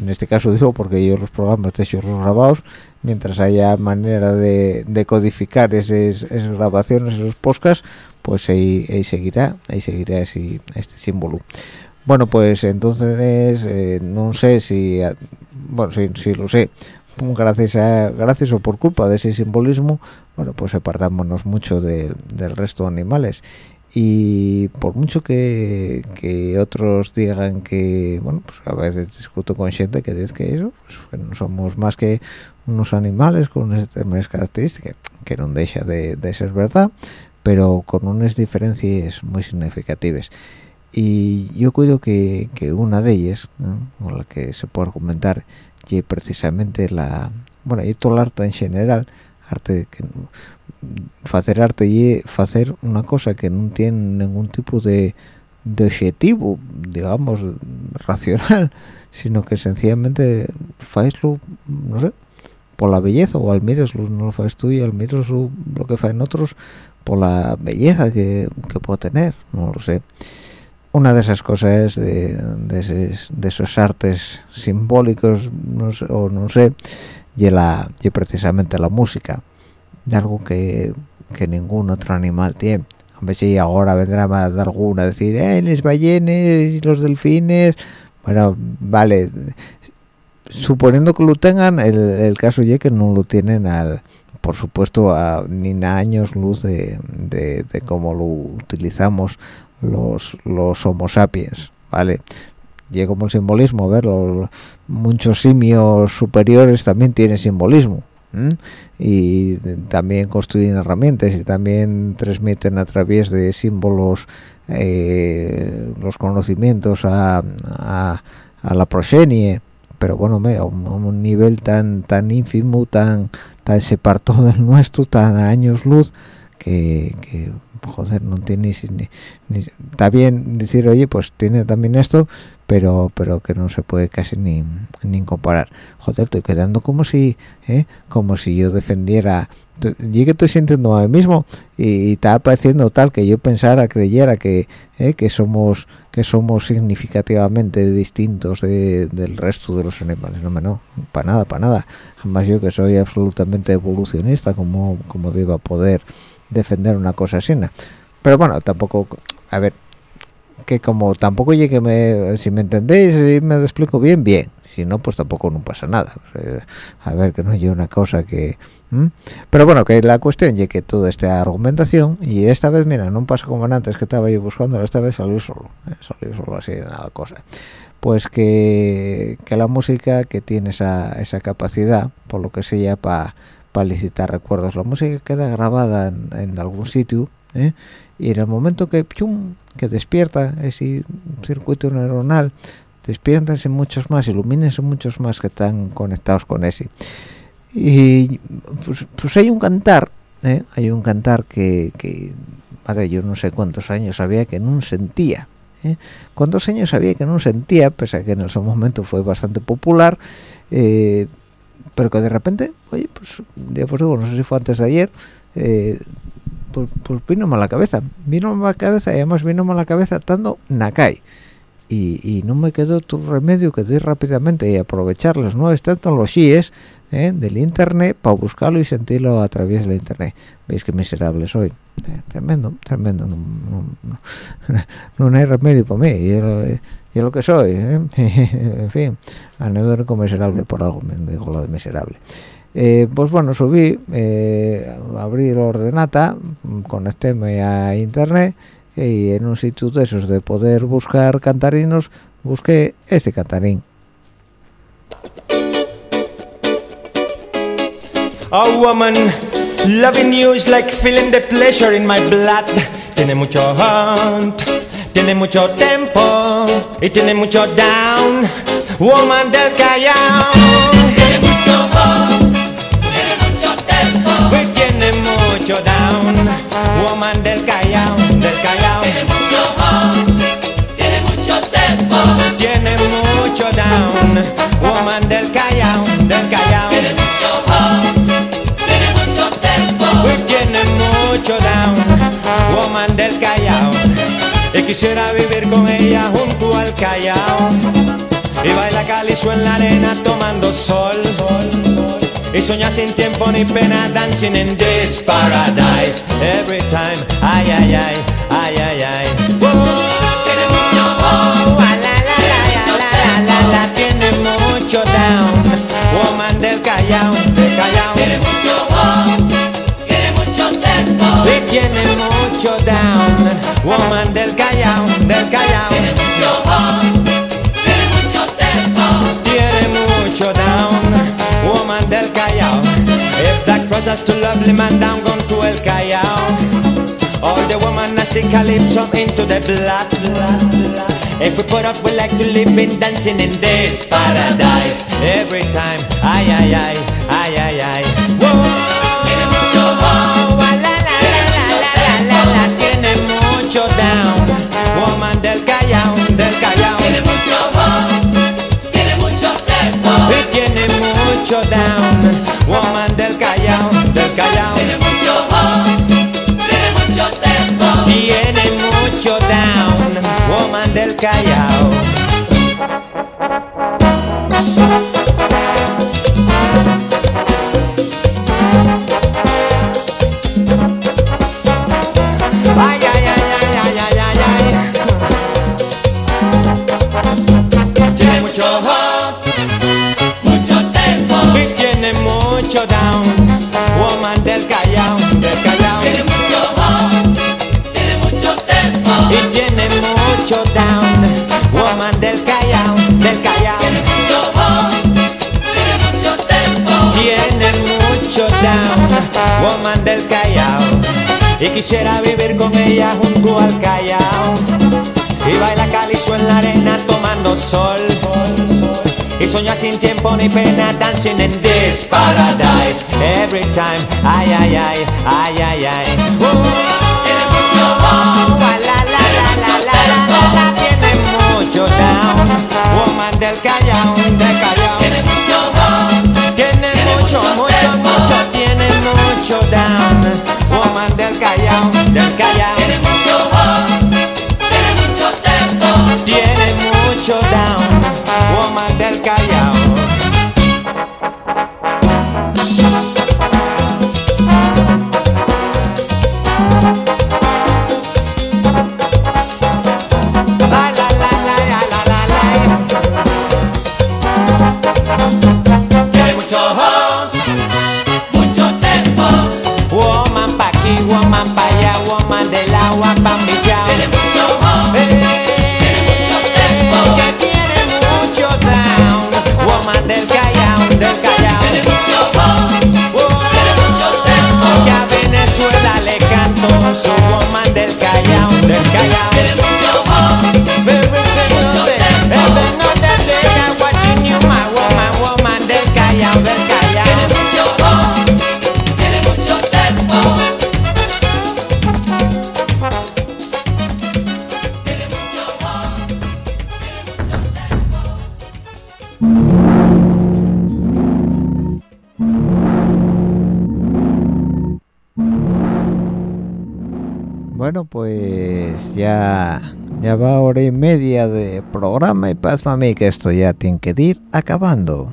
en este caso digo porque yo los programas dejo los grabados, mientras haya manera de, de codificar esas, grabaciones, esos podcasts, pues ahí, ahí seguirá, ahí seguirá ese, este símbolo. Bueno, pues entonces eh, no sé si, bueno, si, si lo sé, gracias gracias o por culpa de ese simbolismo bueno pues apartámonos mucho del resto de animales y por mucho que, que, otros digan que bueno pues a veces discuto con gente que dice que eso pues, que no somos más que unos animales con unas características que no deja de, ser verdad pero con unas diferencias muy significativas. Y yo creo que, que una de ellas con la que se puede argumentar y precisamente la bueno y todo el arte en general arte que hacer arte y hacer una cosa que no tiene ningún tipo de, de objetivo digamos racional sino que sencillamente faeslo no sé por la belleza o al miraslo no lo faes tú y al miraslo lo que en otros por la belleza que, que puedo tener no lo sé. Una de esas cosas de, de, esos, artes simbólicos o no sé y, la, y precisamente la música de algo que, que ningún otro animal tiene a ver si ahora vendrá más de alguna decir eh, las ballenas los delfines bueno vale suponiendo que lo tengan el, el caso ya que no lo tienen al por supuesto a ni años luz de, de, de cómo lo utilizamos los, los homo sapiens, ¿vale? Y como el simbolismo, ver, los, muchos simios superiores también tienen simbolismo. Y también construyen herramientas y también transmiten a través de símbolos eh, los conocimientos a, a, la progenie. Pero bueno a un, nivel tan tan ínfimo tan tan separado del nuestro tan a años luz que, que joder, no tiene ni, está bien decir, oye, pues tiene también esto, pero pero que no se puede casi ni, ni comparar. Joder, estoy quedando como si, ¿eh? como si yo defendiera, que estoy sintiendo a mí mismo y, está pareciendo tal que yo pensara, creyera que, ¿eh? que somos que somos significativamente distintos del resto de los animales. No, no, para nada, para nada. Además yo que soy absolutamente evolucionista, como como digo, poder defender una cosa así pero bueno tampoco a ver que como tampoco llegue me si me entendéis y me lo explico bien bien. Si no pues tampoco no pasa nada. A ver que no llegue una cosa que pero bueno que la cuestión es que toda esta argumentación y esta vez mira no pasa como antes que estaba yo buscando esta vez salió solo ¿eh? salió solo así nada cosa. Pues que, que la música que tiene esa, esa capacidad por lo que sea para para licitar recuerdos. La música queda grabada en, algún sitio ¿eh? y en el momento que que despierta ese circuito neuronal, despiertanse muchos más, ilumínense muchos más que están conectados con ese. Y pues, pues hay un cantar, ¿eh? hay un cantar que, que yo no sé cuántos años había que no sentía. ¿eh? Cuántos años había que no sentía, pese a que en ese momento fue bastante popular, eh, pero que de repente, oye, pues ya pues digo, no sé si fue antes de ayer, eh, pues, pues vino a la cabeza, vino a la cabeza y además vino a la cabeza estando Nakai. y, no me quedó otro remedio que ir rápidamente y aprovechar las nuevas tecnologías ¿eh? del internet para buscarlo y sentirlo a través del internet veis que miserable soy eh, tremendo tremendo no, no, no, hay remedio para mí y es lo, que soy ¿eh? en fin anedónico miserable por algo me digo lo de miserable pues bueno subí abrí el ordenata conectéme a internet y en un sitio de esos de poder buscar cantarinos busqué este cantarín A woman loving you is like feeling the pleasure in my blood. Tiene mucho hunt, tiene mucho tempo y tiene mucho down. Woman del Callao. Tiene mucho hunt, tiene mucho tempo y tiene mucho down. Woman del Callao, del Callao. Tiene mucho hunt, tiene mucho tempo, tiene mucho down. Woman del Callao, quisiera vivir con ella junto al Callao. Y baila calizo en la arena tomando sol. Y sueña sin tiempo ni pena dancing in this paradise. Every time, ay, ay, ay, ay, ay, ay. Tiene mucho tiene mucho down, woman del Callao, del Callao. Tiene mucho y tiene mucho down, woman That crosses to lovely man down, gone to El Callao. All the women I see calypso into the blood. If we put up, we like to live in dancing in this paradise. Every time, ay, ay, ay, ay, ay, ay. Callao. Ni pena dancing in this paradise. Every time ay ay ay ay ay ay. Woman del Callao del Callao hora y media de programa y pasma a mí que esto ya tiene que ir acabando.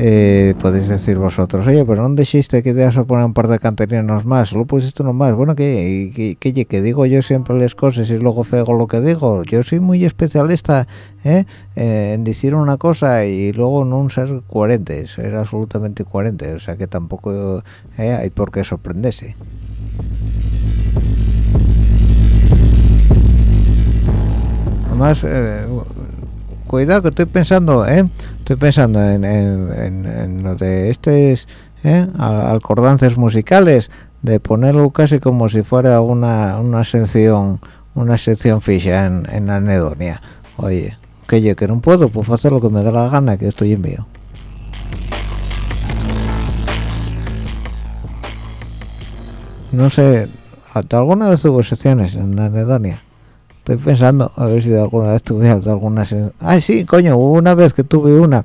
Eh, podéis decir vosotros, oye, pero no dijiste que te ibas a poner un par de canterinos más, solo pusiste uno más. Bueno, que, que, que, digo yo siempre las cosas y luego fego lo que digo. Yo soy muy especialista ¿eh? en decir una cosa y luego no ser coherente, ser absolutamente coherente. O sea que tampoco ¿eh? hay por qué sorprenderse. Además, eh, cuidado que estoy pensando, ¿eh? Estoy pensando en, lo de estos ¿eh? alcordances musicales, de ponerlo casi como si fuera una, una sección una sección fija en, en anedonia. Oye, que yo que no puedo, pues hacer lo que me da la gana, que estoy en mío. No sé, ¿alguna vez hubo secciones en anedonia? Estoy pensando a ver si alguna vez tuve alguna ah sí coño una vez que tuve una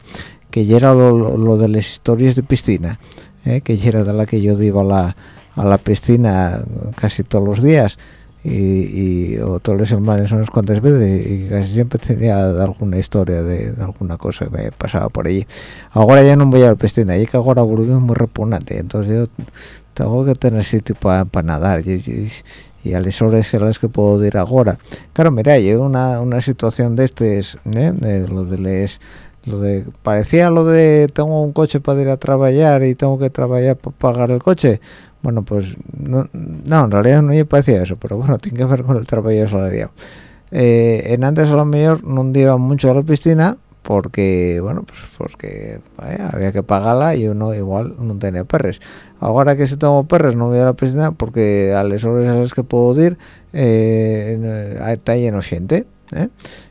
que ya era lo, de las historias de piscina ¿eh? que ya era de la que yo iba a la, a la piscina casi todos los días y, o todos los hermanos unas cuantas veces y casi siempre tenía alguna historia de, alguna cosa que me pasaba por allí ahora ya no voy a la piscina y que ahora volvimos muy repugnante entonces yo tengo que tener sitio para nadar y a las horas en las que puedo ir ahora. Claro, mira, hay una, una situación de estos, ¿eh? lo de les, lo de parecía lo de tengo un coche para ir a trabajar y tengo que trabajar para pagar el coche. Bueno, pues no, no en realidad no me parecía eso, pero bueno, tiene que ver con el trabajo salarial. Eh, en antes a lo mejor no iba mucho a la piscina porque bueno pues porque había que pagarla y uno igual no tenía perres. Ahora que si tengo perres no voy a la piscina porque a las horas a las que puedo ir eh, está lleno gente ¿eh?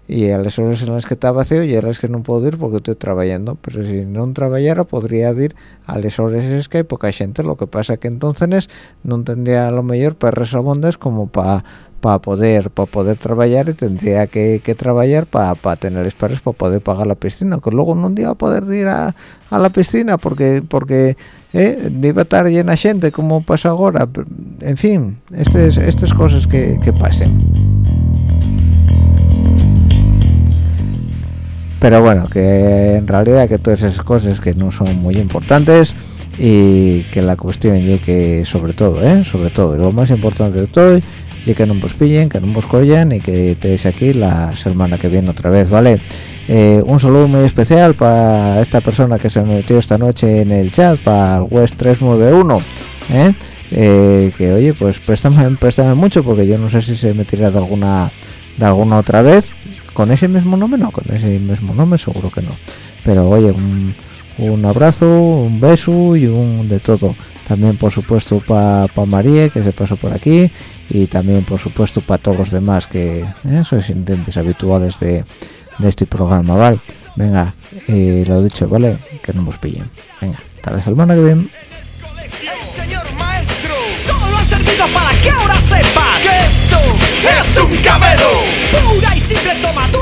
y a las horas en las que está vacío y a las que no puedo ir porque estoy trabajando. Pero si no trabajara podría ir a las horas en las que hay poca gente. Lo que pasa que entonces no tendría lo mejor perres abundes como para para poder para poder trabajar y tendría que, que trabajar para tener espacios para poder pagar la piscina que luego no iba a poder ir a, a la piscina porque porque eh, iba a estar llena gente como pasa ahora en fin estas estas cosas que, que pasen. Pero bueno que en realidad que todas esas cosas que no son muy importantes y que la cuestión y que sobre todo eh, sobre todo lo más importante de todo y que no os pillen, que no os collen y que estéis aquí la semana que viene otra vez, ¿vale? Eh, un saludo muy especial para esta persona que se metió esta noche en el chat, para el West 391, ¿eh? ¿eh? que oye, pues préstame, préstame mucho porque yo no sé si se meterá de alguna de alguna otra vez con ese mismo nombre, no, con ese mismo nombre seguro que no, pero oye, un, un abrazo, un beso y un de todo también por supuesto para pa María que se pasó por aquí y también por supuesto para todos los demás que eh, sois intentes habituales de, de, este programa vale venga eh, lo dicho vale que no nos pillen. Venga tal vez semana que viene. El señor para que ahora sepas que esto es un cabelo pura y simple tomadura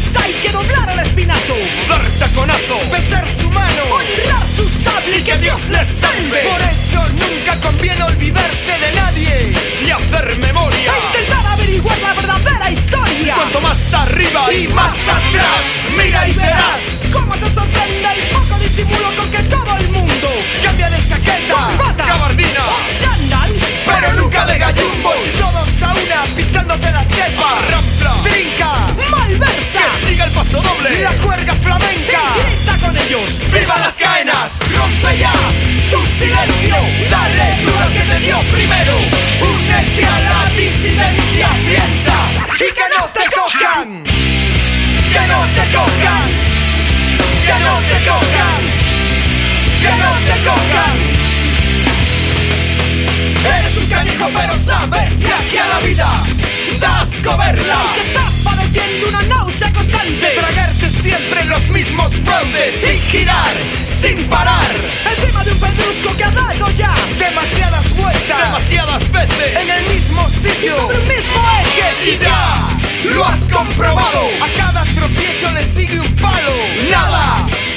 hay que doblar el espinazo. Dar taconazo. Besar su mano. Honrar su sable y que Dios les salve. Por eso nunca conviene olvidarse de nadie. Ni hacer memoria. E intentar averiguar la verdadera historia. Cuanto más arriba y más atrás. Mira y verás cómo te sorprende el poco disimulo con que todo el mundo cambia de chaqueta corbata gabardina. o chandal pero nunca de gallumbo si todos a una pisándote la chepa. Rampla. Trinca que siga el paso doble. La juerga flamenca. Y grita con ellos. Viva las caenas. Rompe ya tu silencio. Dale duro al que te dio primero. Únete a la disidencia. Piensa y que no te cojan. Que no te cojan. Que no te cojan. Que no te cojan. Eres un canijo pero sabes que aquí a la vida das coberla Que estás padeciendo una náusea constante De tragarte siempre los mismos fraudes sin girar, sin parar. Encima de un pedrusco que ha dado ya Demasiadas vueltas demasiadas veces en el mismo y sitio. sobre un mismo eje Y ya lo has comprobado. A cada tropiezo le sigue un palo. Nada